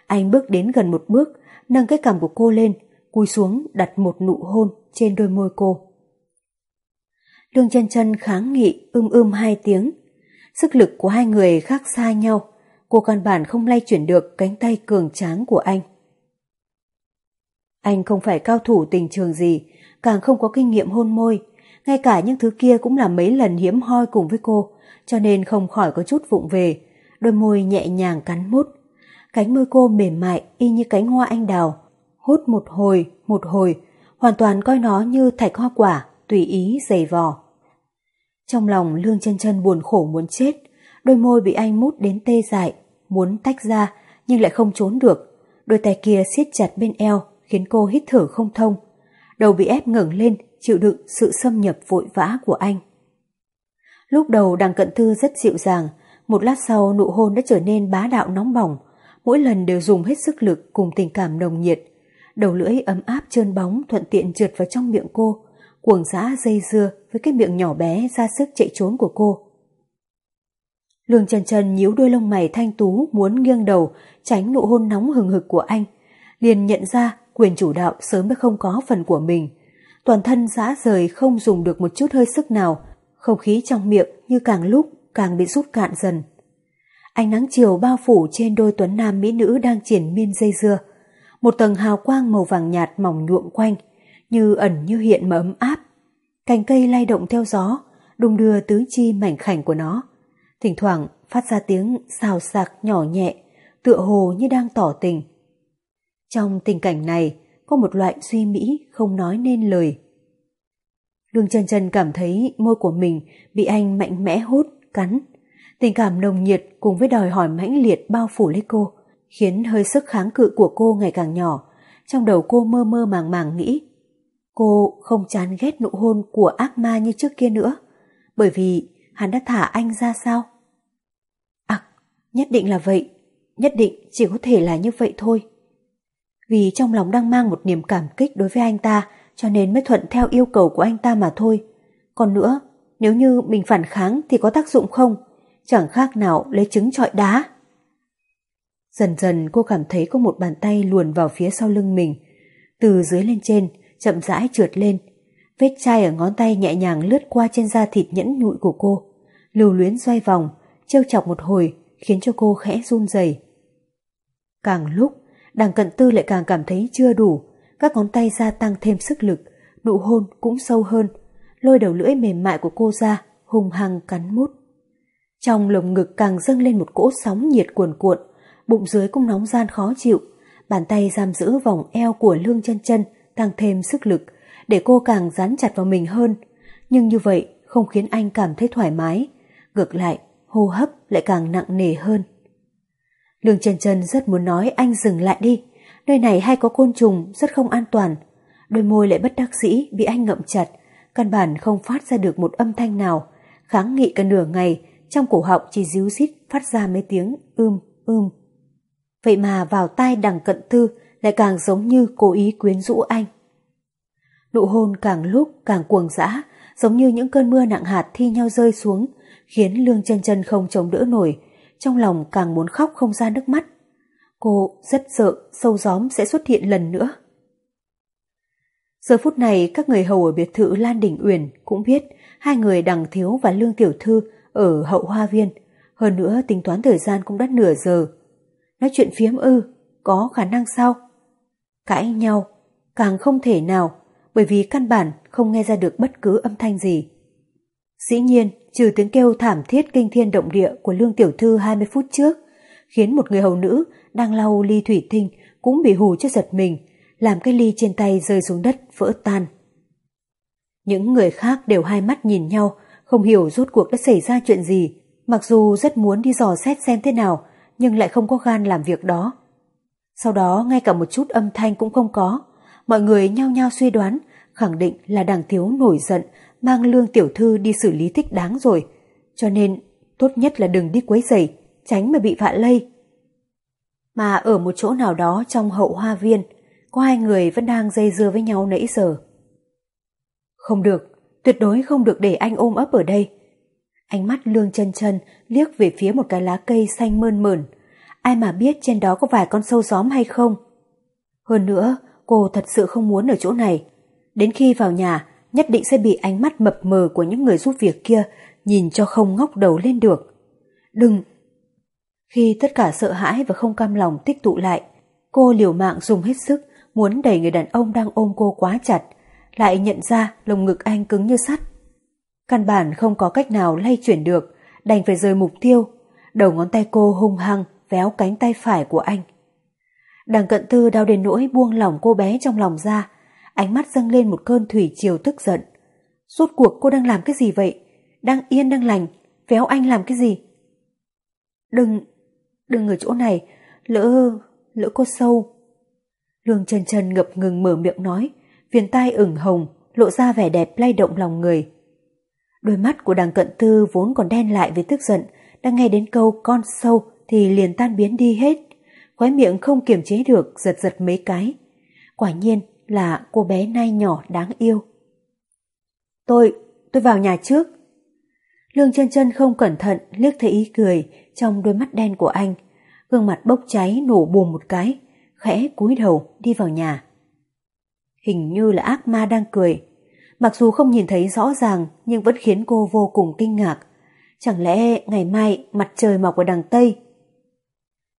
anh bước đến gần một bước, nâng cái cằm của cô lên, cúi xuống đặt một nụ hôn trên đôi môi cô. Lương chân chân kháng nghị ưm ưm hai tiếng. Sức lực của hai người khác xa nhau, cô căn bản không lay chuyển được cánh tay cường tráng của anh. Anh không phải cao thủ tình trường gì, càng không có kinh nghiệm hôn môi, ngay cả những thứ kia cũng là mấy lần hiếm hoi cùng với cô, cho nên không khỏi có chút vụng về, đôi môi nhẹ nhàng cắn mút. Cánh môi cô mềm mại y như cánh hoa anh đào, hút một hồi, một hồi, hoàn toàn coi nó như thạch hoa quả, tùy ý dày vò. Trong lòng Lương chân chân buồn khổ muốn chết, đôi môi bị anh mút đến tê dại, muốn tách ra nhưng lại không trốn được. Đôi tay kia siết chặt bên eo khiến cô hít thở không thông. Đầu bị ép ngẩng lên, chịu đựng sự xâm nhập vội vã của anh. Lúc đầu đằng cận thư rất dịu dàng, Một lát sau nụ hôn đã trở nên bá đạo nóng bỏng, mỗi lần đều dùng hết sức lực cùng tình cảm nồng nhiệt. Đầu lưỡi ấm áp trơn bóng thuận tiện trượt vào trong miệng cô, cuồng dã dây dưa với cái miệng nhỏ bé ra sức chạy trốn của cô. Lương Trần Trần nhíu đôi lông mày thanh tú muốn nghiêng đầu tránh nụ hôn nóng hừng hực của anh, liền nhận ra quyền chủ đạo sớm đã không có phần của mình. Toàn thân dã rời không dùng được một chút hơi sức nào, không khí trong miệng như càng lúc càng bị rút cạn dần. Ánh nắng chiều bao phủ trên đôi tuấn nam mỹ nữ đang triển miên dây dưa. Một tầng hào quang màu vàng nhạt mỏng nhuộm quanh, như ẩn như hiện mà ấm áp. Cành cây lay động theo gió, đung đưa tứ chi mảnh khảnh của nó. Thỉnh thoảng phát ra tiếng xào xạc nhỏ nhẹ, tựa hồ như đang tỏ tình. Trong tình cảnh này, có một loại suy nghĩ không nói nên lời. Lương chân chân cảm thấy môi của mình bị anh mạnh mẽ hút, cắn. Tình cảm nồng nhiệt cùng với đòi hỏi mãnh liệt bao phủ lấy cô, khiến hơi sức kháng cự của cô ngày càng nhỏ. Trong đầu cô mơ mơ màng màng nghĩ, cô không chán ghét nụ hôn của ác ma như trước kia nữa, bởi vì hắn đã thả anh ra sao? À, nhất định là vậy, nhất định chỉ có thể là như vậy thôi. Vì trong lòng đang mang một niềm cảm kích đối với anh ta, cho nên mới thuận theo yêu cầu của anh ta mà thôi. Còn nữa, nếu như mình phản kháng thì có tác dụng không? Chẳng khác nào lấy trứng trọi đá. Dần dần cô cảm thấy có một bàn tay luồn vào phía sau lưng mình. Từ dưới lên trên, chậm rãi trượt lên. Vết chai ở ngón tay nhẹ nhàng lướt qua trên da thịt nhẫn nhụi của cô. Lưu luyến xoay vòng, trêu chọc một hồi, khiến cho cô khẽ run rẩy. Càng lúc, đằng cận tư lại càng cảm thấy chưa đủ, các ngón tay gia tăng thêm sức lực, nụ hôn cũng sâu hơn, lôi đầu lưỡi mềm mại của cô ra, hung hăng cắn mút. Trong lồng ngực càng dâng lên một cỗ sóng nhiệt cuồn cuộn, bụng dưới cũng nóng gian khó chịu, bàn tay giam giữ vòng eo của lương chân chân tăng thêm sức lực, để cô càng dán chặt vào mình hơn. Nhưng như vậy không khiến anh cảm thấy thoải mái, ngược lại, hô hấp lại càng nặng nề hơn. Lương trần trần rất muốn nói anh dừng lại đi, nơi này hay có côn trùng, rất không an toàn. Đôi môi lại bất đắc dĩ bị anh ngậm chặt, căn bản không phát ra được một âm thanh nào, kháng nghị cả nửa ngày, trong cổ họng chỉ díu dít phát ra mấy tiếng ưm ưm. Vậy mà vào tai đằng cận thư lại càng giống như cố ý quyến rũ anh. Nụ hôn càng lúc càng cuồng dã, giống như những cơn mưa nặng hạt thi nhau rơi xuống, khiến Lương chân chân không chống đỡ nổi, trong lòng càng muốn khóc không ra nước mắt. Cô rất sợ sâu gióm sẽ xuất hiện lần nữa. Giờ phút này các người hầu ở biệt thự Lan Đình Uyển cũng biết hai người đằng thiếu và Lương Tiểu Thư ở hậu hoa viên. Hơn nữa tính toán thời gian cũng đã nửa giờ. Nói chuyện phiếm ư, có khả năng sao? Cãi nhau, càng không thể nào, bởi vì căn bản không nghe ra được bất cứ âm thanh gì. Dĩ nhiên, trừ tiếng kêu thảm thiết kinh thiên động địa của Lương Tiểu Thư 20 phút trước, khiến một người hầu nữ đang lau ly thủy tinh cũng bị hù cho giật mình, làm cái ly trên tay rơi xuống đất vỡ tan. Những người khác đều hai mắt nhìn nhau, không hiểu rốt cuộc đã xảy ra chuyện gì, mặc dù rất muốn đi dò xét xem thế nào, nhưng lại không có gan làm việc đó. Sau đó ngay cả một chút âm thanh cũng không có, mọi người nhao nhao suy đoán, khẳng định là đằng thiếu nổi giận, mang lương tiểu thư đi xử lý thích đáng rồi, cho nên tốt nhất là đừng đi quấy rầy, tránh mà bị vạ lây. Mà ở một chỗ nào đó trong hậu hoa viên, có hai người vẫn đang dây dưa với nhau nãy giờ. Không được, tuyệt đối không được để anh ôm ấp ở đây. Ánh mắt lương chân chân liếc về phía một cái lá cây xanh mơn mởn. Ai mà biết trên đó có vài con sâu gióm hay không? Hơn nữa, cô thật sự không muốn ở chỗ này. Đến khi vào nhà, nhất định sẽ bị ánh mắt mập mờ của những người giúp việc kia nhìn cho không ngóc đầu lên được. Đừng! Khi tất cả sợ hãi và không cam lòng tích tụ lại, cô liều mạng dùng hết sức muốn đẩy người đàn ông đang ôm cô quá chặt, lại nhận ra lồng ngực anh cứng như sắt. Căn bản không có cách nào lay chuyển được, đành phải rời mục tiêu. Đầu ngón tay cô hung hăng véo cánh tay phải của anh. Đằng cận tư đau đến nỗi buông lỏng cô bé trong lòng ra, ánh mắt dâng lên một cơn thủy chiều tức giận. Rốt cuộc cô đang làm cái gì vậy? Đang yên đang lành, véo anh làm cái gì? Đừng, đừng ở chỗ này, lỡ, lỡ cô sâu. Lương Trần Trần ngập ngừng mở miệng nói, viền tai ửng hồng, lộ ra vẻ đẹp lay động lòng người. Đôi mắt của đằng cận tư vốn còn đen lại với tức giận, đang nghe đến câu con sâu thì liền tan biến đi hết. Khóe miệng không kiềm chế được giật giật mấy cái. Quả nhiên là cô bé nai nhỏ đáng yêu. Tôi, tôi vào nhà trước. Lương chân chân không cẩn thận liếc thấy ý cười trong đôi mắt đen của anh. Gương mặt bốc cháy nổ bùm một cái, khẽ cúi đầu đi vào nhà. Hình như là ác ma đang cười. Mặc dù không nhìn thấy rõ ràng nhưng vẫn khiến cô vô cùng kinh ngạc. Chẳng lẽ ngày mai mặt trời mọc ở đằng Tây?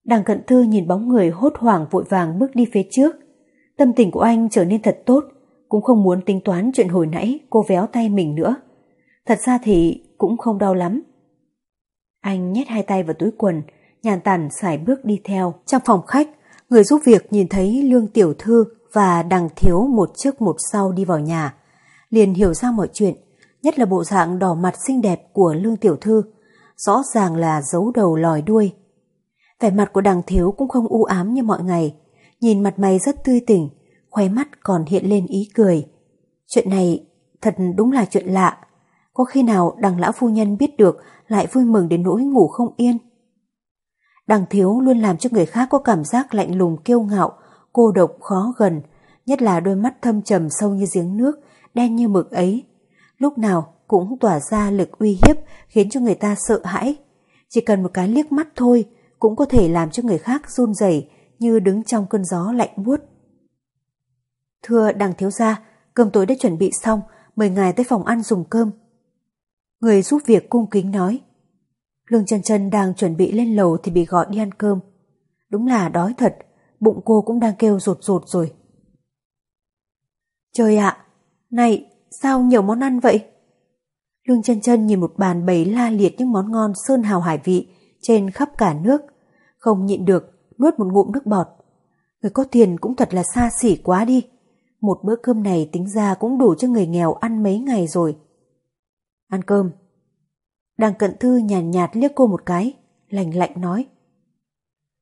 Đằng cận thư nhìn bóng người hốt hoảng vội vàng bước đi phía trước. Tâm tình của anh trở nên thật tốt, cũng không muốn tính toán chuyện hồi nãy cô véo tay mình nữa. Thật ra thì cũng không đau lắm. Anh nhét hai tay vào túi quần, nhàn tản xài bước đi theo. Trong phòng khách, người giúp việc nhìn thấy Lương Tiểu Thư và đằng thiếu một trước một sau đi vào nhà. Liền hiểu ra mọi chuyện, nhất là bộ dạng đỏ mặt xinh đẹp của Lương Tiểu Thư, rõ ràng là giấu đầu lòi đuôi. Vẻ mặt của đằng thiếu cũng không u ám như mọi ngày, nhìn mặt mày rất tươi tỉnh, khóe mắt còn hiện lên ý cười. Chuyện này thật đúng là chuyện lạ. Có khi nào đằng lão phu nhân biết được lại vui mừng đến nỗi ngủ không yên? Đằng thiếu luôn làm cho người khác có cảm giác lạnh lùng kiêu ngạo, cô độc khó gần, nhất là đôi mắt thâm trầm sâu như giếng nước, đen như mực ấy. Lúc nào cũng tỏa ra lực uy hiếp khiến cho người ta sợ hãi. Chỉ cần một cái liếc mắt thôi cũng có thể làm cho người khác run rẩy như đứng trong cơn gió lạnh buốt. Thưa đằng thiếu gia, cơm tối đã chuẩn bị xong, mời ngài tới phòng ăn dùng cơm. Người giúp việc cung kính nói. Lương chân chân đang chuẩn bị lên lầu thì bị gọi đi ăn cơm. Đúng là đói thật, bụng cô cũng đang kêu rột rột rồi. Trời ạ, này, sao nhiều món ăn vậy? Lương chân chân nhìn một bàn bày la liệt những món ngon sơn hào hải vị trên khắp cả nước. Không nhịn được, nuốt một ngụm nước bọt. Người có tiền cũng thật là xa xỉ quá đi. Một bữa cơm này tính ra cũng đủ cho người nghèo ăn mấy ngày rồi. Ăn cơm. Đằng cận thư nhàn nhạt, nhạt liếc cô một cái, lành lạnh nói.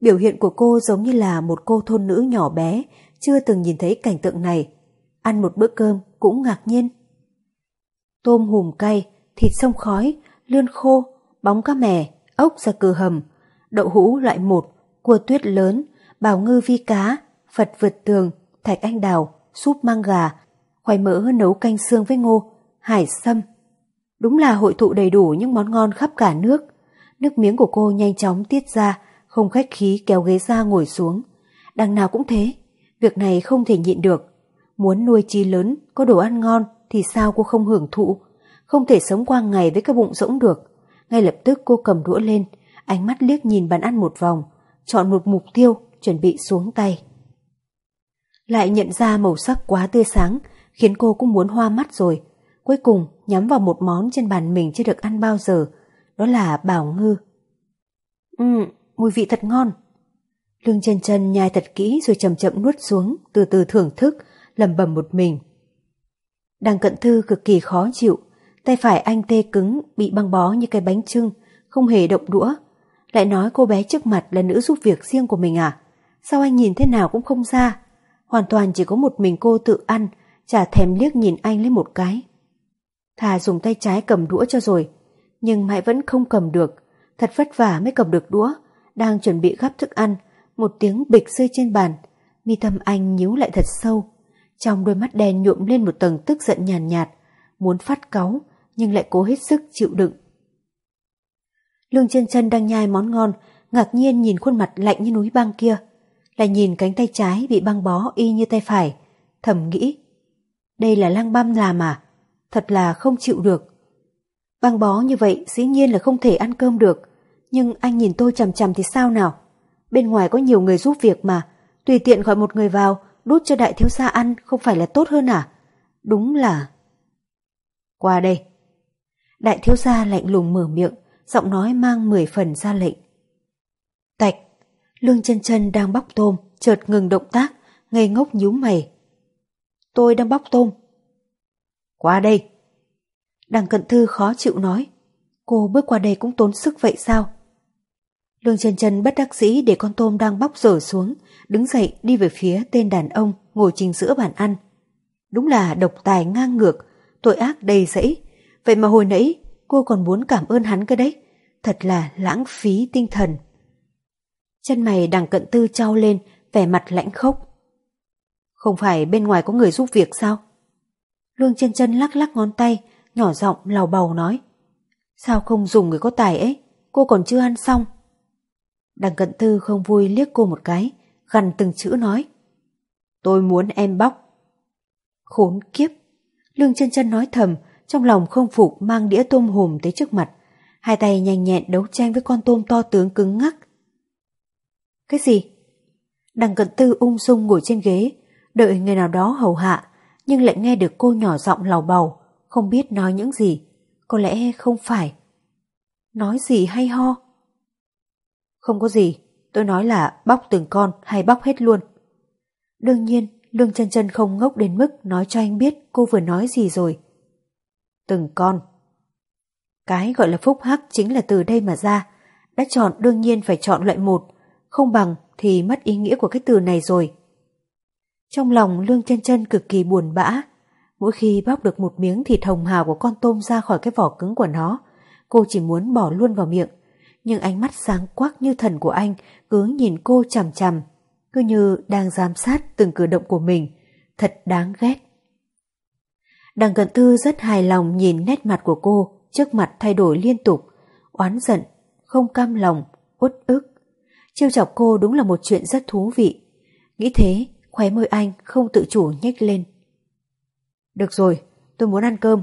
Biểu hiện của cô giống như là một cô thôn nữ nhỏ bé, chưa từng nhìn thấy cảnh tượng này. Ăn một bữa cơm cũng ngạc nhiên. Tôm hùm cay, thịt sông khói, lươn khô, bóng cá mè, ốc ra cừ hầm, đậu hũ loại một, cua tuyết lớn, bào ngư vi cá, phật vượt tường, thạch anh đào, súp mang gà, khoai mỡ nấu canh xương với ngô, hải sâm. Đúng là hội tụ đầy đủ những món ngon khắp cả nước. Nước miếng của cô nhanh chóng tiết ra, không khách khí kéo ghế ra ngồi xuống. Đằng nào cũng thế, việc này không thể nhịn được. Muốn nuôi chi lớn, có đồ ăn ngon thì sao cô không hưởng thụ? Không thể sống qua ngày với cái bụng rỗng được. Ngay lập tức cô cầm đũa lên, ánh mắt liếc nhìn bàn ăn một vòng, chọn một mục tiêu, chuẩn bị xuống tay. Lại nhận ra màu sắc quá tươi sáng, khiến cô cũng muốn hoa mắt rồi. Cuối cùng nhắm vào một món trên bàn mình chưa được ăn bao giờ, đó là bảo ngư. Ừ, mùi vị thật ngon. Lương chân chân nhai thật kỹ rồi chậm chậm nuốt xuống, từ từ thưởng thức, lầm bầm một mình. Đằng cận thư cực kỳ khó chịu, tay phải anh tê cứng, bị băng bó như cái bánh trưng, không hề động đũa. Lại nói cô bé trước mặt là nữ giúp việc riêng của mình à? Sao anh nhìn thế nào cũng không ra? Hoàn toàn chỉ có một mình cô tự ăn, chả thèm liếc nhìn anh lên một cái. Thà dùng tay trái cầm đũa cho rồi, nhưng mãi vẫn không cầm được. Thật vất vả mới cầm được đũa, đang chuẩn bị gắp thức ăn, một tiếng bịch rơi trên bàn. Mi tâm anh nhíu lại thật sâu. Trong đôi mắt đen nhuộm lên một tầng tức giận nhàn nhạt, nhạt, muốn phát cáu nhưng lại cố hết sức chịu đựng. Lương chân chân đang nhai món ngon, ngạc nhiên nhìn khuôn mặt lạnh như núi băng kia. Lại nhìn cánh tay trái bị băng bó y như tay phải. Thầm nghĩ, đây là lang băm làm à? Thật là không chịu được. Băng bó như vậy dĩ nhiên là không thể ăn cơm được. Nhưng anh nhìn tôi chằm chằm thì sao nào? Bên ngoài có nhiều người giúp việc mà. Tùy tiện gọi một người vào, đút cho đại thiếu gia ăn không phải là tốt hơn à? Đúng là... Qua đây. Đại thiếu gia lạnh lùng mở miệng, giọng nói mang mười phần ra lệnh. Tạch, lương chân chân đang bóc tôm, chợt ngừng động tác, ngây ngốc nhíu mày. Tôi đang bóc tôm. Qua đây. Đằng cận thư khó chịu nói. Cô bước qua đây cũng tốn sức vậy sao? Lương chân chân bất đắc dĩ để con tôm đang bóc rổ xuống, đứng dậy đi về phía tên đàn ông ngồi trình giữa bàn ăn. Đúng là độc tài ngang ngược, tội ác đầy rẫy. Vậy mà hồi nãy cô còn muốn cảm ơn hắn cơ đấy. Thật là lãng phí tinh thần. Chân mày đằng cận tư trao lên, vẻ mặt lãnh khốc. Không phải bên ngoài có người giúp việc sao? Lương chân chân lắc lắc ngón tay, nhỏ giọng lào bầu nói. Sao không dùng người có tài ấy, cô còn chưa ăn xong. Đằng cận tư không vui liếc cô một cái, gần từng chữ nói. Tôi muốn em bóc. Khốn kiếp. Lương chân chân nói thầm, trong lòng không phục mang đĩa tôm hùm tới trước mặt. Hai tay nhanh nhẹn đấu tranh với con tôm to tướng cứng ngắc. Cái gì? Đằng cận tư ung dung ngồi trên ghế, đợi người nào đó hầu hạ, nhưng lại nghe được cô nhỏ giọng lào bầu, không biết nói những gì. Có lẽ không phải. Nói gì hay ho? Không có gì, tôi nói là bóc từng con hay bóc hết luôn. Đương nhiên, Lương chân chân không ngốc đến mức nói cho anh biết cô vừa nói gì rồi. Từng con. Cái gọi là phúc hắc chính là từ đây mà ra. Đã chọn đương nhiên phải chọn loại một, không bằng thì mất ý nghĩa của cái từ này rồi. Trong lòng Lương chân chân cực kỳ buồn bã. Mỗi khi bóc được một miếng thịt hồng hào của con tôm ra khỏi cái vỏ cứng của nó, cô chỉ muốn bỏ luôn vào miệng. Nhưng ánh mắt sáng quắc như thần của anh cứ nhìn cô chằm chằm cứ như đang giám sát từng cử động của mình, thật đáng ghét. Đằng cận tư rất hài lòng nhìn nét mặt của cô, trước mặt thay đổi liên tục, oán giận, không cam lòng, uất ức. Chiêu chọc cô đúng là một chuyện rất thú vị. Nghĩ thế, khóe môi anh không tự chủ nhếch lên. Được rồi, tôi muốn ăn cơm.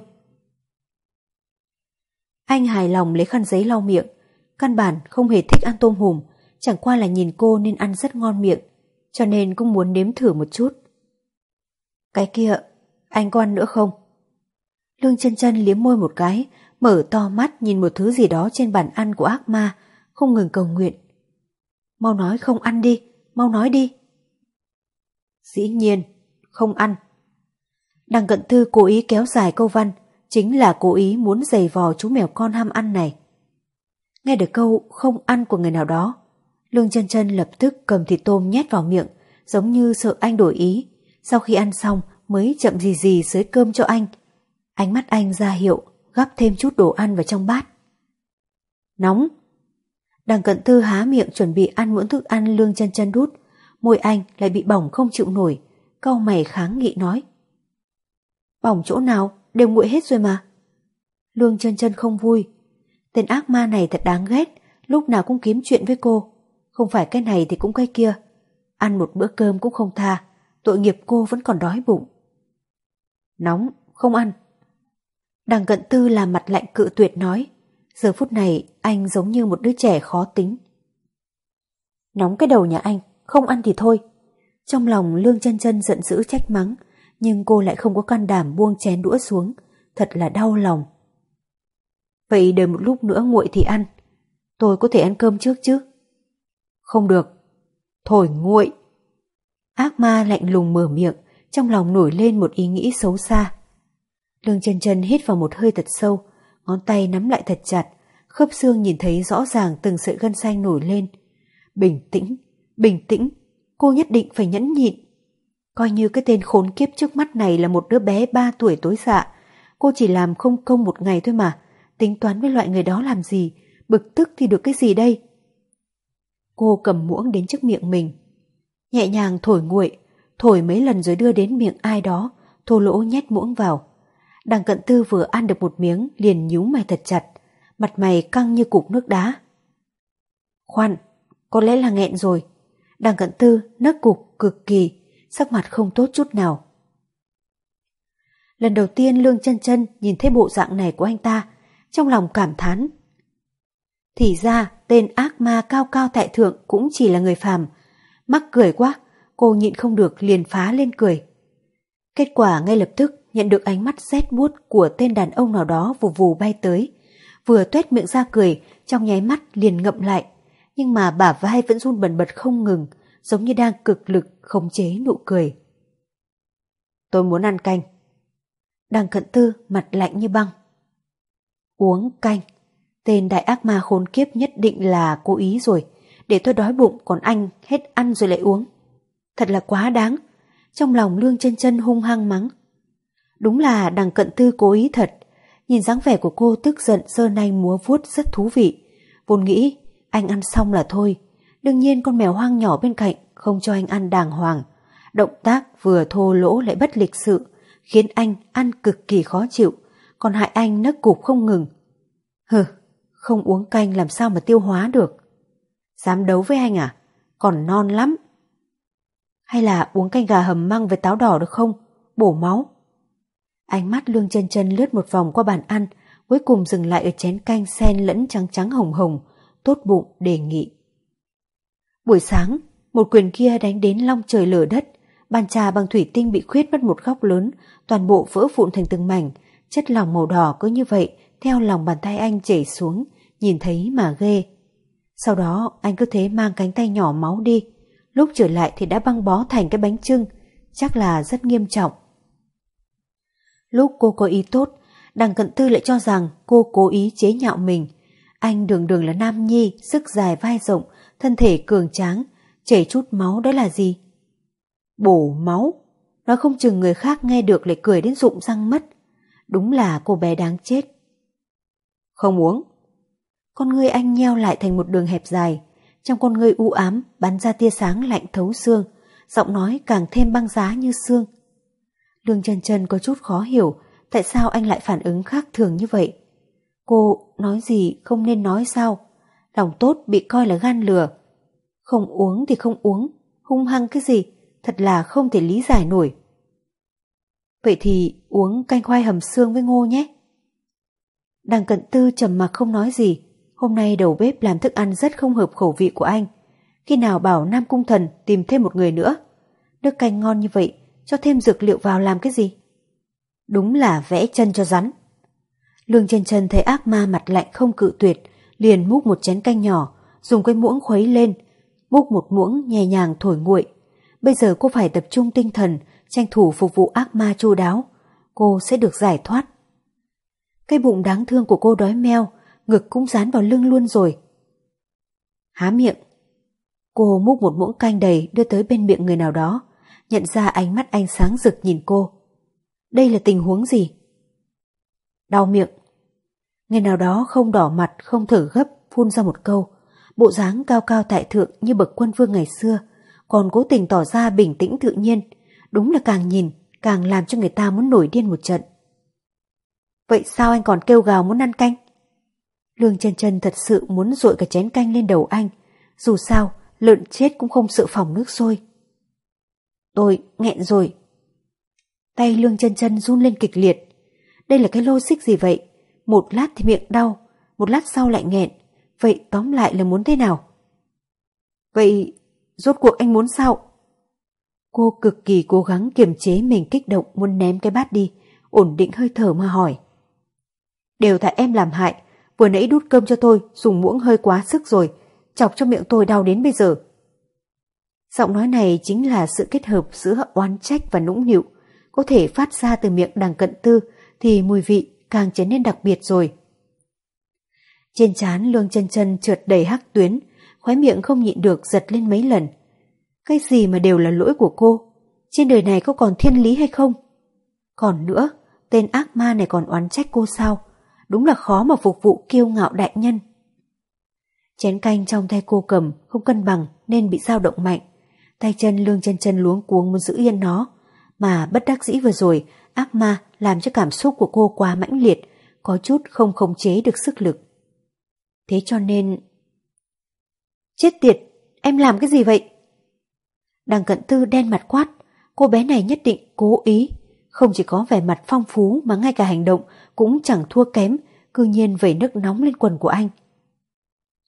Anh hài lòng lấy khăn giấy lau miệng, căn bản không hề thích ăn tôm hùm, chẳng qua là nhìn cô nên ăn rất ngon miệng, cho nên cũng muốn nếm thử một chút. Cái kia, anh có ăn nữa không? Lương chân chân liếm môi một cái, mở to mắt nhìn một thứ gì đó trên bàn ăn của ác ma, không ngừng cầu nguyện. Mau nói không ăn đi, mau nói đi. Dĩ nhiên, không ăn. Đằng cận thư cố ý kéo dài câu văn, chính là cố ý muốn giày vò chú mèo con ham ăn này. Nghe được câu không ăn của người nào đó, Lương chân chân lập tức cầm thịt tôm nhét vào miệng, giống như sợ anh đổi ý. Sau khi ăn xong mới chậm gì gì xới cơm cho anh. Ánh mắt anh ra hiệu, gắp thêm chút đồ ăn vào trong bát. Nóng! Đằng cận thư há miệng chuẩn bị ăn muỗng thức ăn lương chân chân đút. Môi anh lại bị bỏng không chịu nổi. Câu mày kháng nghị nói. Bỏng chỗ nào? Đều nguội hết rồi mà. Lương chân chân không vui. Tên ác ma này thật đáng ghét, lúc nào cũng kiếm chuyện với cô. Không phải cái này thì cũng cái kia. Ăn một bữa cơm cũng không tha, tội nghiệp cô vẫn còn đói bụng. Nóng, không ăn. Đằng cận tư làm mặt lạnh cự tuyệt nói, giờ phút này anh giống như một đứa trẻ khó tính. Nóng cái đầu nhà anh, không ăn thì thôi. Trong lòng Lương chân chân giận dữ trách mắng, nhưng cô lại không có can đảm buông chén đũa xuống, thật là đau lòng. Vậy đợi một lúc nữa nguội thì ăn, tôi có thể ăn cơm trước chứ? Không được. Thổi nguội. Ác ma lạnh lùng mở miệng, trong lòng nổi lên một ý nghĩ xấu xa. Lương chân chân hít vào một hơi thật sâu, ngón tay nắm lại thật chặt, khớp xương nhìn thấy rõ ràng từng sợi gân xanh nổi lên. Bình tĩnh, bình tĩnh, cô nhất định phải nhẫn nhịn. Coi như cái tên khốn kiếp trước mắt này là một đứa bé 3 tuổi tối dạ, cô chỉ làm không công một ngày thôi mà, tính toán với loại người đó làm gì, bực tức thì được cái gì đây? Cô cầm muỗng đến trước miệng mình. Nhẹ nhàng thổi nguội, thổi mấy lần rồi đưa đến miệng ai đó, thô lỗ nhét muỗng vào. Đằng cận tư vừa ăn được một miếng liền nhíu mày thật chặt, mặt mày căng như cục nước đá. Khoan, có lẽ là nghẹn rồi. Đằng cận tư nấc cục cực kỳ, sắc mặt không tốt chút nào. Lần đầu tiên Lương chân chân nhìn thấy bộ dạng này của anh ta, trong lòng cảm thán thì ra tên ác ma cao cao tại thượng cũng chỉ là người phàm. Mắc cười quá, cô nhịn không được liền phá lên cười. Kết quả ngay lập tức nhận được ánh mắt rét buốt của tên đàn ông nào đó vù vù bay tới. Vừa tuét miệng ra cười, trong nháy mắt liền ngậm lại. Nhưng mà bả vai vẫn run bần bật không ngừng, giống như đang cực lực khống chế nụ cười. Tôi muốn ăn canh. Đằng cận tư mặt lạnh như băng. Uống canh. Tên đại ác ma khốn kiếp nhất định là cố ý rồi, để tôi đói bụng còn anh hết ăn rồi lại uống. Thật là quá đáng, trong lòng lương chân chân hung hăng mắng. Đúng là đằng cận tư cố ý thật, nhìn dáng vẻ của cô tức giận sơ nay múa vuốt rất thú vị, Vốn nghĩ anh ăn xong là thôi. Đương nhiên con mèo hoang nhỏ bên cạnh không cho anh ăn đàng hoàng. Động tác vừa thô lỗ lại bất lịch sự, khiến anh ăn cực kỳ khó chịu, còn hại anh nấc cục không ngừng. Hừ, không uống canh làm sao mà tiêu hóa được. Dám đấu với anh à? Còn non lắm. Hay là uống canh gà hầm măng với táo đỏ được không? Bổ máu. Ánh mắt lương chân chân lướt một vòng qua bàn ăn, cuối cùng dừng lại ở chén canh sen lẫn trắng trắng hồng hồng, tốt bụng đề nghị. Buổi sáng, một quyền kia đánh đến long trời lở đất, bàn trà bằng thủy tinh bị khuyết mất một góc lớn, toàn bộ vỡ vụn thành từng mảnh, chất lỏng màu đỏ cứ như vậy theo lòng bàn tay anh chảy xuống, nhìn thấy mà ghê. Sau đó anh cứ thế mang cánh tay nhỏ máu đi, lúc trở lại thì đã băng bó thành cái bánh trưng, chắc là rất nghiêm trọng. Lúc cô có ý tốt, đằng cận tư lại cho rằng cô cố ý chế nhạo mình. Anh đường đường là nam nhi, sức dài vai rộng, thân thể cường tráng, chảy chút máu đó là gì? Bổ máu, nó không chừng người khác nghe được lại cười đến rụng răng mất. Đúng là cô bé đáng chết. Không uống. Con người anh nheo lại thành một đường hẹp dài, trong con người u ám bắn ra tia sáng lạnh thấu xương, giọng nói càng thêm băng giá như xương đường chân chân có chút khó hiểu tại sao anh lại phản ứng khác thường như vậy. Cô nói gì không nên nói sao? Lòng tốt bị coi là gan lừa Không uống thì không uống, hung hăng cái gì, thật là không thể lý giải nổi. Vậy thì uống canh khoai hầm xương với ngô nhé. Đằng cận tư trầm mặc không nói gì, hôm nay đầu bếp làm thức ăn rất không hợp khẩu vị của anh. Khi nào bảo Nam Cung Thần tìm thêm một người nữa? Nước canh ngon như vậy, cho thêm dược liệu vào làm cái gì? Đúng là vẽ chân cho rắn. Lương chân chân thấy ác ma mặt lạnh không cự tuyệt, liền múc một chén canh nhỏ, dùng cái muỗng khuấy lên, múc một muỗng nhẹ nhàng thổi nguội. Bây giờ cô phải tập trung tinh thần, tranh thủ phục vụ ác ma chu đáo. Cô sẽ được giải thoát. Cái bụng đáng thương của cô đói meo, ngực cũng dán vào lưng luôn rồi. Há miệng. Cô múc một muỗng canh đầy đưa tới bên miệng người nào đó, nhận ra ánh mắt anh sáng rực nhìn cô. Đây là tình huống gì? Đau miệng. Người nào đó không đỏ mặt, không thở gấp, phun ra một câu. Bộ dáng cao cao tại thượng như bậc quân vương ngày xưa, còn cố tình tỏ ra bình tĩnh tự nhiên. Đúng là càng nhìn, càng làm cho người ta muốn nổi điên một trận. Vậy sao anh còn kêu gào muốn ăn canh? Lương chân chân thật sự muốn dội cả chén canh lên đầu anh. Dù sao, lợn chết cũng không sợ phòng nước sôi. Tôi nghẹn rồi. Tay lương chân chân run lên kịch liệt. Đây là cái logic gì vậy? Một lát thì miệng đau, một lát sau lại nghẹn. Vậy tóm lại là muốn thế nào? Vậy rốt cuộc anh muốn sao? Cô cực kỳ cố gắng kiềm chế mình kích động muốn ném cái bát đi, ổn định hơi thở mà hỏi. Đều tại em làm hại, vừa nãy đút cơm cho tôi dùng muỗng hơi quá sức rồi, chọc cho miệng tôi đau đến bây giờ. Giọng nói này chính là sự kết hợp giữa oán trách và nũng nịu, có thể phát ra từ miệng đằng cận tư thì mùi vị càng trở nên đặc biệt rồi. Trên trán lương chân chân trượt đầy hắc tuyến, khóe miệng không nhịn được giật lên mấy lần. Cái gì mà đều là lỗi của cô? Trên đời này có còn thiên lý hay không? Còn nữa, tên ác ma này còn oán trách cô sao? Đúng là khó mà phục vụ kiêu ngạo đại nhân. Chén canh trong tay cô cầm không cân bằng nên bị dao động mạnh. Tay chân lương chân chân luống cuống muốn giữ yên nó. Mà bất đắc dĩ vừa rồi, ác ma làm cho cảm xúc của cô quá mãnh liệt, có chút không khống chế được sức lực. Thế cho nên... Chết tiệt, em làm cái gì vậy? Đằng cận tư đen mặt quát, cô bé này nhất định cố ý. Không chỉ có vẻ mặt phong phú mà ngay cả hành động cũng chẳng thua kém, cư nhiên vẩy nước nóng lên quần của anh.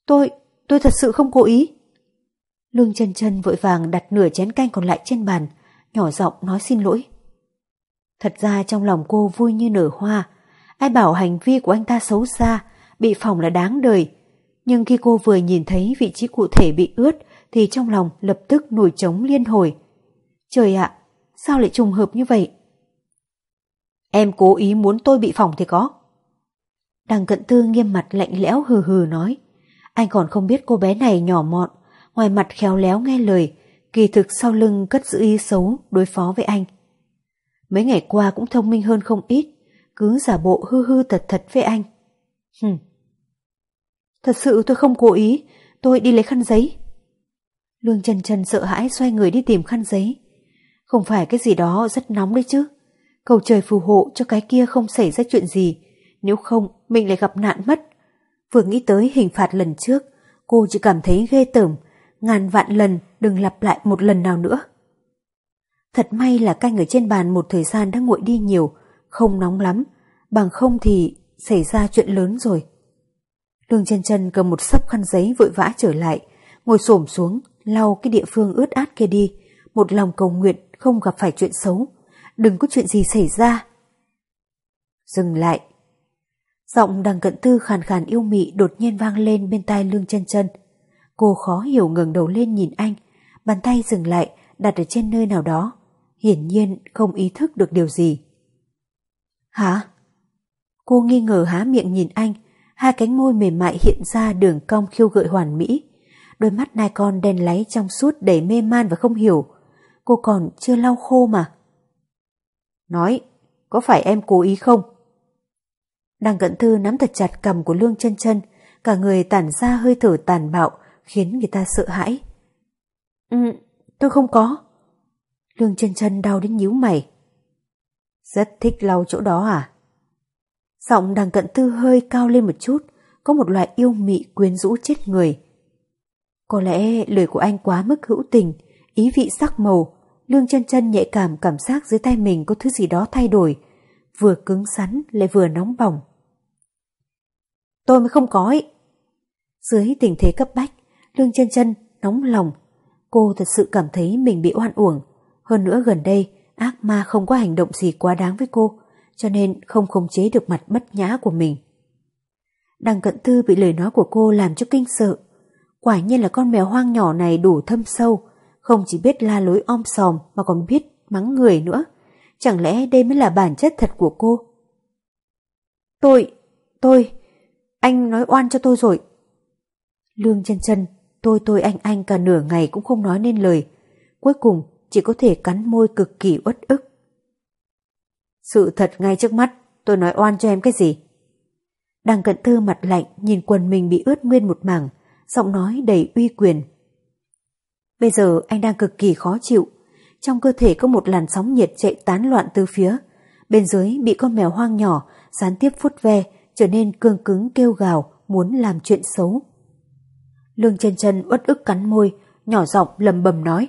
Tôi, tôi thật sự không cố ý. Lương chân chân vội vàng đặt nửa chén canh còn lại trên bàn, nhỏ giọng nói xin lỗi. Thật ra trong lòng cô vui như nở hoa, ai bảo hành vi của anh ta xấu xa, bị phòng là đáng đời. Nhưng khi cô vừa nhìn thấy vị trí cụ thể bị ướt thì trong lòng lập tức nổi trống liên hồi. Trời ạ, sao lại trùng hợp như vậy? Em cố ý muốn tôi bị phòng thì có. Đằng cận tư nghiêm mặt lạnh lẽo hừ hừ nói. Anh còn không biết cô bé này nhỏ mọn, ngoài mặt khéo léo nghe lời, kỳ thực sau lưng cất giữ ý xấu đối phó với anh. Mấy ngày qua cũng thông minh hơn không ít, cứ giả bộ hư hư thật thật với anh. Hừm. Thật sự tôi không cố ý, tôi đi lấy khăn giấy. Lương chân chân sợ hãi xoay người đi tìm khăn giấy. Không phải cái gì đó rất nóng đấy chứ. Cầu trời phù hộ cho cái kia không xảy ra chuyện gì, nếu không mình lại gặp nạn mất. Vừa nghĩ tới hình phạt lần trước, cô chỉ cảm thấy ghê tởm, ngàn vạn lần đừng lặp lại một lần nào nữa. Thật may là canh ở trên bàn một thời gian đã nguội đi nhiều, không nóng lắm, bằng không thì xảy ra chuyện lớn rồi. Lương chân chân cầm một sấp khăn giấy vội vã trở lại, ngồi xổm xuống, lau cái địa phương ướt át kia đi, một lòng cầu nguyện không gặp phải chuyện xấu, đừng có chuyện gì xảy ra. Dừng lại. Giọng đằng cận tư khàn khàn yêu mị đột nhiên vang lên bên tai lương chân chân. Cô khó hiểu ngẩng đầu lên nhìn anh, bàn tay dừng lại, đặt ở trên nơi nào đó. Hiển nhiên không ý thức được điều gì. Hả? Cô nghi ngờ há miệng nhìn anh, hai cánh môi mềm mại hiện ra đường cong khiêu gợi hoàn mỹ. Đôi mắt nai con đen láy trong suốt đầy mê man và không hiểu. Cô còn chưa lau khô mà. Nói, có phải em cố ý không? Đang cận thư nắm thật chặt cầm của Lương chân chân, cả người tản ra hơi thở tàn bạo, khiến người ta sợ hãi. Ừ, tôi không có. Lương chân chân đau đến nhíu mày. Rất thích lau chỗ đó à? Giọng đằng cận tư hơi cao lên một chút, có một loại yêu mị quyến rũ chết người. Có lẽ lời của anh quá mức hữu tình, ý vị sắc màu, lương chân chân nhạy cảm cảm giác dưới tay mình có thứ gì đó thay đổi, vừa cứng rắn lại vừa nóng bỏng. Tôi mới không có ý. Dưới tình thế cấp bách, lương chân chân nóng lòng. Cô thật sự cảm thấy mình bị oan uổng. Hơn nữa gần đây, ác ma không có hành động gì quá đáng với cô, cho nên không khống chế được mặt bất nhã của mình. Đằng cận tư bị lời nói của cô làm cho kinh sợ. Quả nhiên là con mèo hoang nhỏ này đủ thâm sâu, không chỉ biết la lối om sòm mà còn biết mắng người nữa. Chẳng lẽ đây mới là bản chất thật của cô? Tôi, tôi, anh nói oan cho tôi rồi. Lương chân chân, tôi tôi anh anh cả nửa ngày cũng không nói nên lời. Cuối cùng chỉ có thể cắn môi cực kỳ uất ức. Sự thật ngay trước mắt, tôi nói oan cho em cái gì? Đằng cận thư mặt lạnh nhìn quần mình bị ướt nguyên một mảng, giọng nói đầy uy quyền. Bây giờ anh đang cực kỳ khó chịu, trong cơ thể có một làn sóng nhiệt chạy tán loạn từ phía, bên dưới bị con mèo hoang nhỏ gián tiếp phút ve trở nên cương cứng kêu gào muốn làm chuyện xấu. Lương chân chân uất ức cắn môi, nhỏ giọng lầm bầm nói.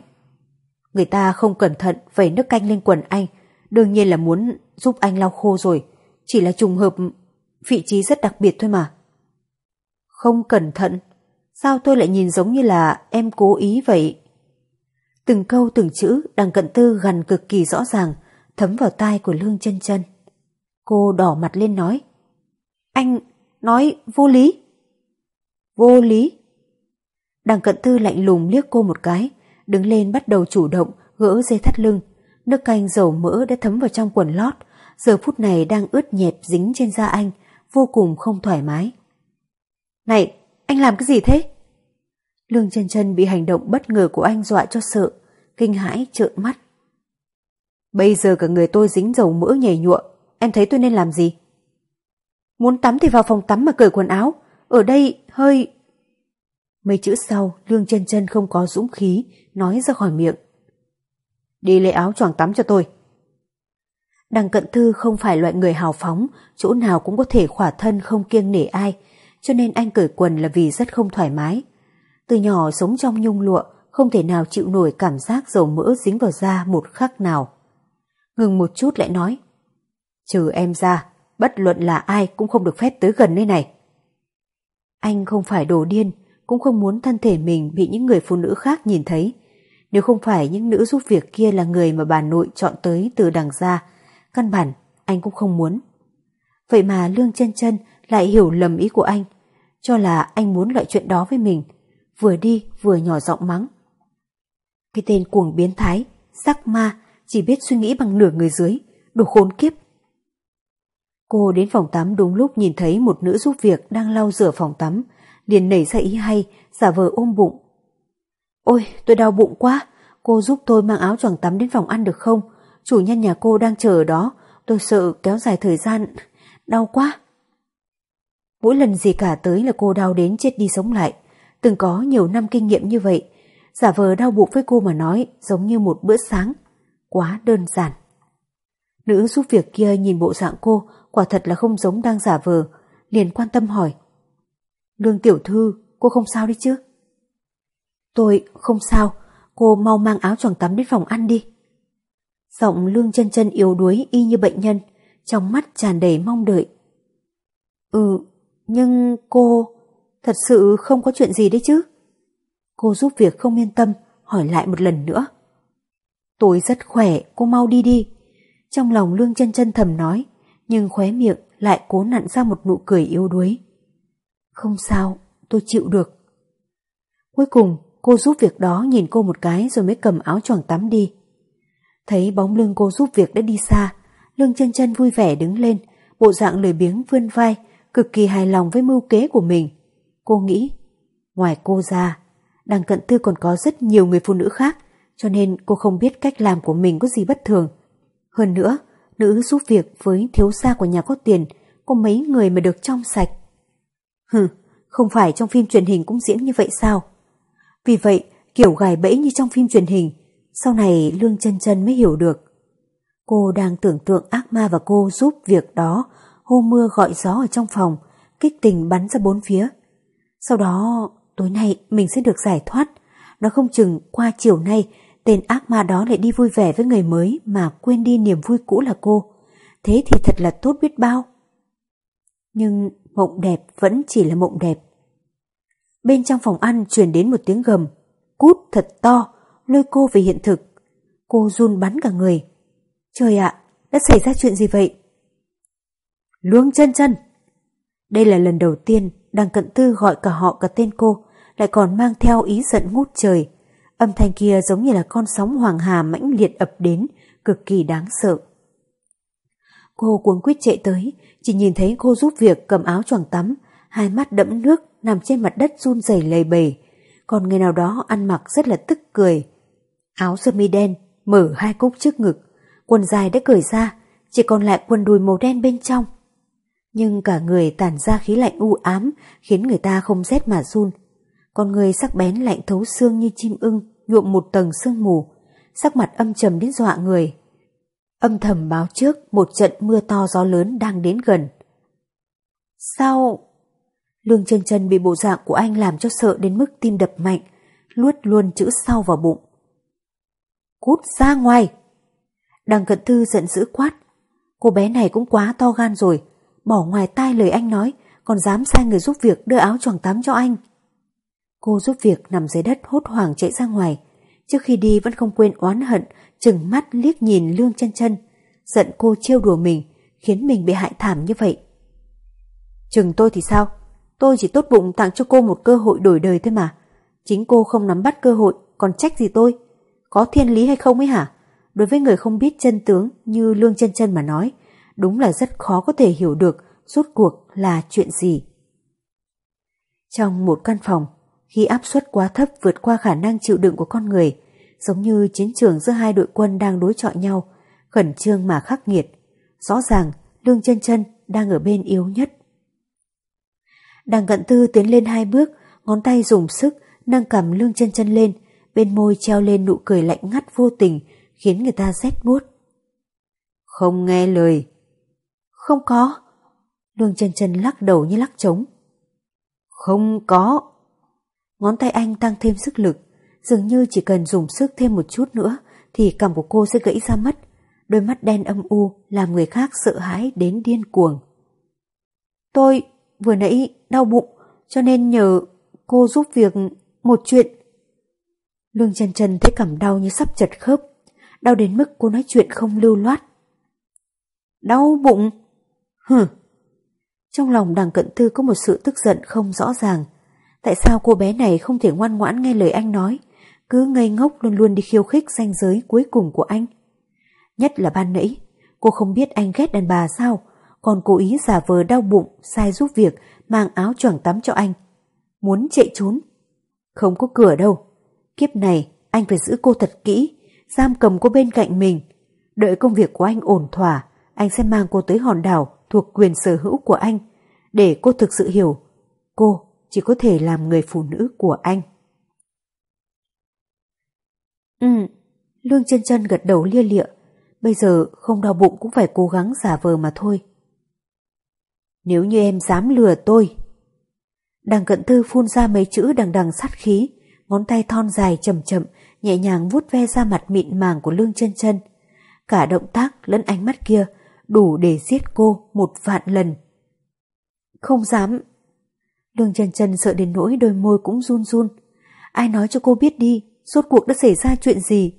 Người ta không cẩn thận vẩy nước canh lên quần anh, đương nhiên là muốn giúp anh lau khô rồi, chỉ là trùng hợp vị trí rất đặc biệt thôi mà. Không cẩn thận, sao tôi lại nhìn giống như là em cố ý vậy? Từng câu từng chữ đằng cận tư gần cực kỳ rõ ràng, thấm vào tai của Lương chân chân. Cô đỏ mặt lên nói. Anh nói vô lý. Vô lý? Đằng cận tư lạnh lùng liếc cô một cái, đứng lên bắt đầu chủ động gỡ dây thắt lưng. Nước canh dầu mỡ đã thấm vào trong quần lót, giờ phút này đang ướt nhẹp dính trên da anh, vô cùng không thoải mái. Này, anh làm cái gì thế? Lương chân chân bị hành động bất ngờ của anh dọa cho sợ, kinh hãi trợn mắt. Bây giờ cả người tôi dính dầu mỡ nhảy nhụa, em thấy tôi nên làm gì? Muốn tắm thì vào phòng tắm mà cởi quần áo, ở đây hơi... Mấy chữ sau, Lương chân chân không có dũng khí, nói ra khỏi miệng. Đi lấy áo choàng tắm cho tôi. Đằng cận thư không phải loại người hào phóng, chỗ nào cũng có thể khỏa thân không kiêng nể ai, cho nên anh cởi quần là vì rất không thoải mái. Từ nhỏ sống trong nhung lụa, không thể nào chịu nổi cảm giác dầu mỡ dính vào da một khắc nào. Ngừng một chút lại nói, trừ em ra, bất luận là ai cũng không được phép tới gần nơi này. Anh không phải đồ điên, cũng không muốn thân thể mình bị những người phụ nữ khác nhìn thấy. Nếu không phải những nữ giúp việc kia là người mà bà nội chọn tới từ đằng ra, căn bản anh cũng không muốn. Vậy mà Lương chân chân lại hiểu lầm ý của anh, cho là anh muốn loại chuyện đó với mình, vừa đi vừa nhỏ giọng mắng. Cái tên cuồng biến thái, sắc ma, chỉ biết suy nghĩ bằng nửa người dưới, đồ khốn kiếp. Cô đến phòng tắm đúng lúc nhìn thấy một nữ giúp việc đang lau rửa phòng tắm, liền nảy ra ý hay, giả vờ ôm bụng. Ôi, tôi đau bụng quá, cô giúp tôi mang áo choàng tắm đến phòng ăn được không? Chủ nhân nhà cô đang chờ ở đó, tôi sợ kéo dài thời gian, đau quá. Mỗi lần gì cả tới là cô đau đến chết đi sống lại. Từng có nhiều năm kinh nghiệm như vậy, giả vờ đau bụng với cô mà nói giống như một bữa sáng. Quá đơn giản. Nữ giúp việc kia nhìn bộ dạng cô quả thật là không giống đang giả vờ, liền quan tâm hỏi. Lương tiểu thư, cô không sao đi chứ? Tôi không sao, cô mau mang áo choàng tắm đến phòng ăn đi. Giọng lương chân chân yếu đuối y như bệnh nhân, trong mắt tràn đầy mong đợi. Ừ, nhưng cô thật sự không có chuyện gì đấy chứ? Cô giúp việc không yên tâm, hỏi lại một lần nữa. Tôi rất khỏe, cô mau đi đi. Trong lòng lương chân chân thầm nói, nhưng khóe miệng lại cố nặn ra một nụ cười yếu đuối. Không sao, tôi chịu được. Cuối cùng, cô giúp việc đó nhìn cô một cái rồi mới cầm áo choàng tắm đi. Thấy bóng lưng cô giúp việc đã đi xa, lương chân chân vui vẻ đứng lên, bộ dạng lười biếng vươn vai, cực kỳ hài lòng với mưu kế của mình. Cô nghĩ, ngoài cô ra, đằng cận tư còn có rất nhiều người phụ nữ khác, cho nên cô không biết cách làm của mình có gì bất thường. Hơn nữa, nữ giúp việc với thiếu gia của nhà có tiền, có mấy người mà được trong sạch. Hừ, không phải trong phim truyền hình cũng diễn như vậy sao? Vì vậy, kiểu gài bẫy như trong phim truyền hình, sau này Lương chân chân mới hiểu được. Cô đang tưởng tượng ác ma và cô giúp việc đó hô mưa gọi gió ở trong phòng, kích tình bắn ra bốn phía. Sau đó, tối nay mình sẽ được giải thoát. Nó không chừng qua chiều nay, tên ác ma đó lại đi vui vẻ với người mới mà quên đi niềm vui cũ là cô. Thế thì thật là tốt biết bao. Nhưng mộng đẹp vẫn chỉ là mộng đẹp. Bên trong phòng ăn truyền đến một tiếng gầm, cút thật to, lôi cô về hiện thực. Cô run bắn cả người. Trời ạ, đã xảy ra chuyện gì vậy? Luông chân chân. Đây là lần đầu tiên đằng cận tư gọi cả họ cả tên cô, lại còn mang theo ý giận ngút trời. Âm thanh kia giống như là con sóng hoàng hà mãnh liệt ập đến, cực kỳ đáng sợ. Cô cuống quýt chạy tới, chỉ nhìn thấy cô giúp việc cầm áo choàng tắm, hai mắt đẫm nước nằm trên mặt đất run rẩy lầy bầy. Còn người nào đó ăn mặc rất là tức cười. Áo sơ mi đen, mở hai cúc trước ngực, quần dài đã cởi ra, chỉ còn lại quần đùi màu đen bên trong nhưng cả người tản ra khí lạnh u ám khiến người ta không rét mà run. Con người sắc bén lạnh thấu xương như chim ưng nhuộm một tầng sương mù, sắc mặt âm trầm đến dọa người. Âm thầm báo trước một trận mưa to gió lớn đang đến gần. Sao? Lương chân chân bị bộ dạng của anh làm cho sợ đến mức tim đập mạnh, luốt luôn chữ sau vào bụng. Cút ra ngoài! Đằng cận thư giận dữ quát. Cô bé này cũng quá to gan rồi, bỏ ngoài tai lời anh nói, còn dám sai người giúp việc đưa áo choàng tắm cho anh. Cô giúp việc nằm dưới đất hốt hoảng chạy ra ngoài, trước khi đi vẫn không quên oán hận, chừng mắt liếc nhìn Lương chân chân, giận cô trêu đùa mình, khiến mình bị hại thảm như vậy. Chừng tôi thì sao? Tôi chỉ tốt bụng tặng cho cô một cơ hội đổi đời thôi mà. Chính cô không nắm bắt cơ hội, còn trách gì tôi? Có thiên lý hay không ấy hả? Đối với người không biết chân tướng như Lương chân chân mà nói, đúng là rất khó có thể hiểu được rốt cuộc là chuyện gì. Trong một căn phòng, khi áp suất quá thấp vượt qua khả năng chịu đựng của con người, giống như chiến trường giữa hai đội quân đang đối chọi nhau, khẩn trương mà khắc nghiệt. Rõ ràng, Lương chân chân đang ở bên yếu nhất. Đằng cận tư tiến lên hai bước, ngón tay dùng sức nâng cầm Lương chân chân lên, bên môi treo lên nụ cười lạnh ngắt vô tình, khiến người ta rét buốt. Không nghe lời, không có. Lương chân chân lắc đầu như lắc trống. Không có. Ngón tay anh tăng thêm sức lực, dường như chỉ cần dùng sức thêm một chút nữa thì cằm của cô sẽ gãy ra mất. Đôi mắt đen âm u làm người khác sợ hãi đến điên cuồng. Tôi vừa nãy đau bụng cho nên nhờ cô giúp việc một chuyện. Lương chân chân thấy cảm đau như sắp chật khớp, đau đến mức cô nói chuyện không lưu loát. Đau bụng? Hừ. Trong lòng đằng cận tư có một sự tức giận không rõ ràng. Tại sao cô bé này không thể ngoan ngoãn nghe lời anh nói, cứ ngây ngốc luôn luôn đi khiêu khích ranh giới cuối cùng của anh? Nhất là ban nãy, cô không biết anh ghét đàn bà sao, còn cố ý giả vờ đau bụng, sai giúp việc, mang áo choàng tắm cho anh. Muốn chạy trốn. Không có cửa đâu. Kiếp này, anh phải giữ cô thật kỹ, giam cầm cô bên cạnh mình. Đợi công việc của anh ổn thỏa, anh sẽ mang cô tới hòn đảo thuộc quyền sở hữu của anh. để cô thực sự hiểu cô chỉ có thể làm người phụ nữ của anh. Ừ, Lương chân chân gật đầu lia lịa, bây giờ không đau bụng cũng phải cố gắng giả vờ mà thôi. Nếu như em dám lừa tôi. Đằng cận tư phun ra mấy chữ đằng đằng sát khí, ngón tay thon dài chậm chậm, nhẹ nhàng vuốt ve ra mặt mịn màng của lương chân chân. Cả động tác lẫn ánh mắt kia đủ để giết cô một vạn lần. Không dám đường chân chân sợ đến nỗi đôi môi cũng run run. Ai nói cho cô biết đi, rốt cuộc đã xảy ra chuyện gì?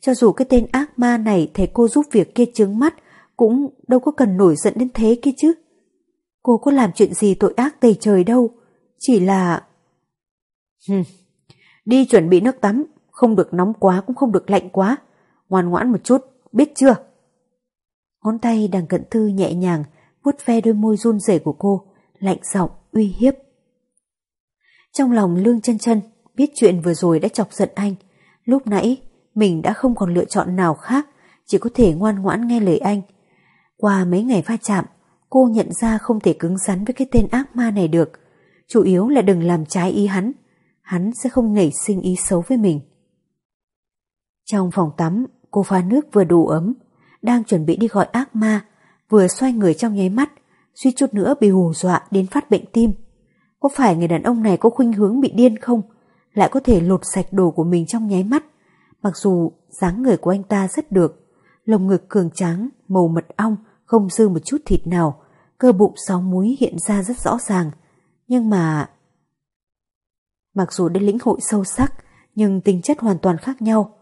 Cho dù cái tên ác ma này thấy cô giúp việc kia trướng mắt, cũng đâu có cần nổi giận đến thế kia chứ. Cô có làm chuyện gì tội ác tày trời đâu, chỉ là... Hừm, đi chuẩn bị nước tắm, không được nóng quá cũng không được lạnh quá, ngoan ngoãn một chút, biết chưa? Ngón tay đằng cận thư nhẹ nhàng vuốt ve đôi môi run rẩy của cô, lạnh giọng uy hiếp. Trong lòng lương chân chân biết chuyện vừa rồi đã chọc giận anh, lúc nãy mình đã không còn lựa chọn nào khác, chỉ có thể ngoan ngoãn nghe lời anh. Qua mấy ngày va chạm, cô nhận ra không thể cứng rắn với cái tên ác ma này được. Chủ yếu là đừng làm trái ý hắn, hắn sẽ không nảy sinh ý xấu với mình. Trong phòng tắm, cô pha nước vừa đủ ấm, đang chuẩn bị đi gọi ác ma, vừa xoay người trong nháy mắt, suy chút nữa bị hù dọa đến phát bệnh tim. Có phải người đàn ông này có khuynh hướng bị điên không? Lại có thể lột sạch đồ của mình trong nháy mắt. Mặc dù dáng người của anh ta rất được, lồng ngực cường tráng, màu mật ong, không dư một chút thịt nào, cơ bụng sáu múi hiện ra rất rõ ràng. Nhưng mà... Mặc dù đã lĩnh hội sâu sắc, nhưng tính chất hoàn toàn khác nhau.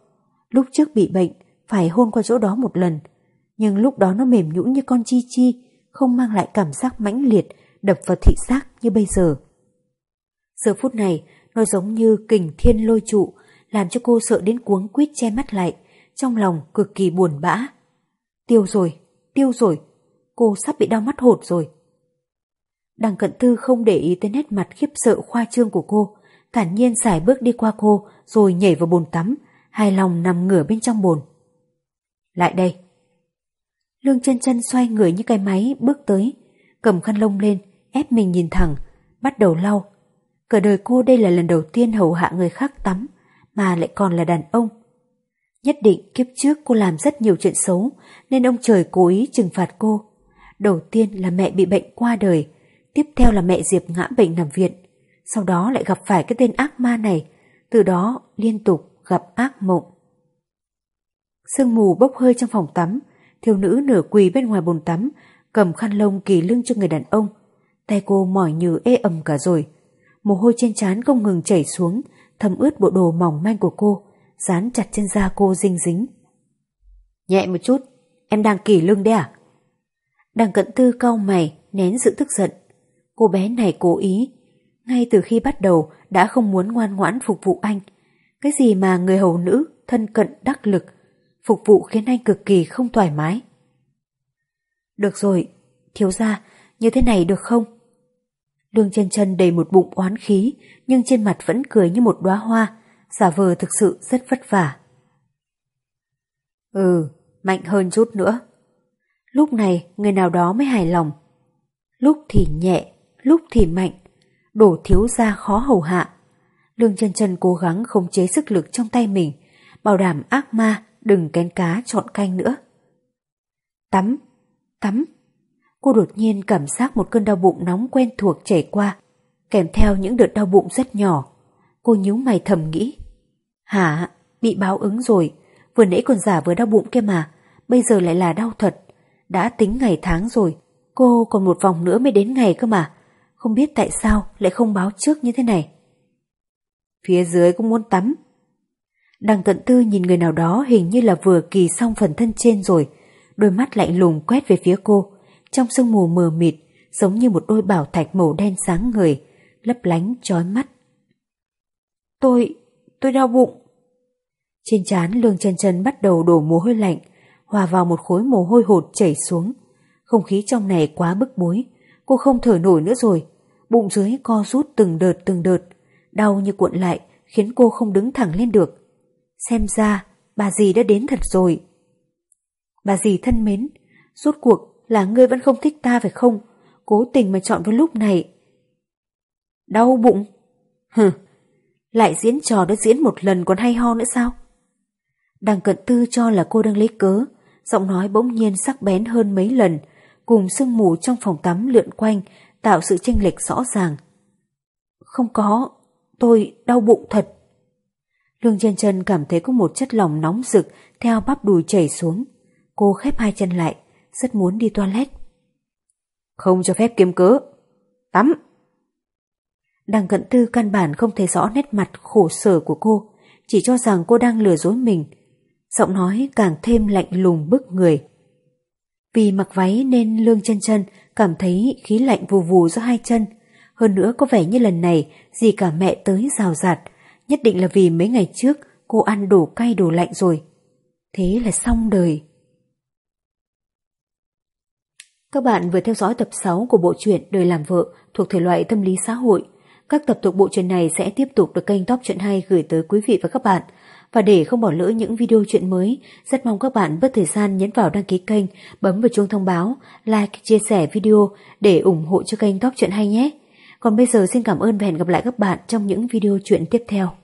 Lúc trước bị bệnh, phải hôn qua chỗ đó một lần, nhưng lúc đó nó mềm nhũn như con chi chi, không mang lại cảm giác mãnh liệt, đập vào thị giác như bây giờ. Giờ phút này, nó giống như kình thiên lôi trụ, làm cho cô sợ đến cuống quýt che mắt lại, trong lòng cực kỳ buồn bã. Tiêu rồi, tiêu rồi, cô sắp bị đau mắt hột rồi. Đằng cận tư không để ý tới nét mặt khiếp sợ khoa trương của cô, thản nhiên xài bước đi qua cô rồi nhảy vào bồn tắm, hài lòng nằm ngửa bên trong bồn. Lại đây. Lương chân chân xoay người như cái máy bước tới, cầm khăn lông lên, ép mình nhìn thẳng, bắt đầu lau. Cả đời cô đây là lần đầu tiên hầu hạ người khác tắm, mà lại còn là đàn ông. Nhất định kiếp trước cô làm rất nhiều chuyện xấu, nên ông trời cố ý trừng phạt cô. Đầu tiên là mẹ bị bệnh qua đời, tiếp theo là mẹ Diệp ngã bệnh nằm viện, sau đó lại gặp phải cái tên ác ma này, từ đó liên tục gặp ác mộng. Sương mù bốc hơi trong phòng tắm, thiếu nữ nửa quỳ bên ngoài bồn tắm, cầm khăn lông kỳ lưng cho người đàn ông. Tay cô mỏi như ê ẩm cả rồi. Mồ hôi trên trán không ngừng chảy xuống, thấm ướt bộ đồ mỏng manh của cô, dán chặt trên da cô dinh dính. Nhẹ một chút, em đang kỳ lưng đấy à? Đằng cận tư cau mày, nén sự tức giận. Cô bé này cố ý, ngay từ khi bắt đầu đã không muốn ngoan ngoãn phục vụ anh. Cái gì mà người hầu nữ, thân cận đắc lực, phục vụ khiến anh cực kỳ không thoải mái. Được rồi, thiếu ra, như thế này được không? Lương chân chân đầy một bụng oán khí, nhưng trên mặt vẫn cười như một đóa hoa, giả vờ thực sự rất vất vả. Ừ, mạnh hơn chút nữa. Lúc này người nào đó mới hài lòng. Lúc thì nhẹ, lúc thì mạnh, đổ thiếu ra khó hầu hạ. Lương chân chân cố gắng khống chế sức lực trong tay mình, bảo đảm ác ma đừng kén cá chọn canh nữa. Tắm, tắm. Cô đột nhiên cảm giác một cơn đau bụng nóng quen thuộc chảy qua, kèm theo những đợt đau bụng rất nhỏ. Cô nhíu mày thầm nghĩ. Hả, bị báo ứng rồi, vừa nãy còn giả vừa đau bụng kia mà, bây giờ lại là đau thật. Đã tính ngày tháng rồi, cô còn một vòng nữa mới đến ngày cơ mà, không biết tại sao lại không báo trước như thế này. Phía dưới cũng muốn tắm, Đằng cận tư nhìn người nào đó hình như là vừa kỳ xong phần thân trên rồi, đôi mắt lạnh lùng quét về phía cô, trong sương mù mờ mịt, giống như một đôi bảo thạch màu đen sáng người, lấp lánh chói mắt. Tôi, tôi đau bụng. Trên trán lương chân chân bắt đầu đổ mồ hôi lạnh, hòa vào một khối mồ hôi hột chảy xuống. Không khí trong này quá bức bối, cô không thở nổi nữa rồi, bụng dưới co rút từng đợt từng đợt, đau như cuộn lại khiến cô không đứng thẳng lên được. Xem ra bà dì đã đến thật rồi. Bà dì thân mến, rốt cuộc là ngươi vẫn không thích ta phải không? cố tình mà chọn vào lúc này. Đau bụng? Hừ, lại diễn trò đã diễn một lần còn hay ho nữa sao? Đằng cận tư cho là cô đang lấy cớ, giọng nói bỗng nhiên sắc bén hơn mấy lần, cùng sương mù trong phòng tắm lượn quanh, tạo sự chênh lệch rõ ràng. Không có, tôi đau bụng thật. Lương chân chân cảm thấy có một chất lỏng nóng rực theo bắp đùi chảy xuống. Cô khép hai chân lại, rất muốn đi toilet. Không cho phép kiếm cớ. Tắm. Đằng cận tư căn bản không thấy rõ nét mặt khổ sở của cô, chỉ cho rằng cô đang lừa dối mình. Giọng nói càng thêm lạnh lùng bức người. Vì mặc váy nên Lương chân chân cảm thấy khí lạnh vù vù giữa hai chân. Hơn nữa có vẻ như lần này dì cả mẹ tới rào rạt, nhất định là vì mấy ngày trước cô ăn đồ cay đồ lạnh rồi. Thế là xong đời. Các bạn vừa theo dõi tập 6 của bộ truyện Đời làm vợ thuộc thể loại tâm lý xã hội. Các tập thuộc bộ truyện này sẽ tiếp tục được kênh Top Truyện Hay gửi tới quý vị và các bạn. Và để không bỏ lỡ những video chuyện mới, rất mong các bạn bớt thời gian nhấn vào đăng ký kênh, bấm vào chuông thông báo, like, chia sẻ video để ủng hộ cho kênh Top Truyện Hay nhé. Còn bây giờ xin cảm ơn và hẹn gặp lại các bạn trong những video chuyện tiếp theo.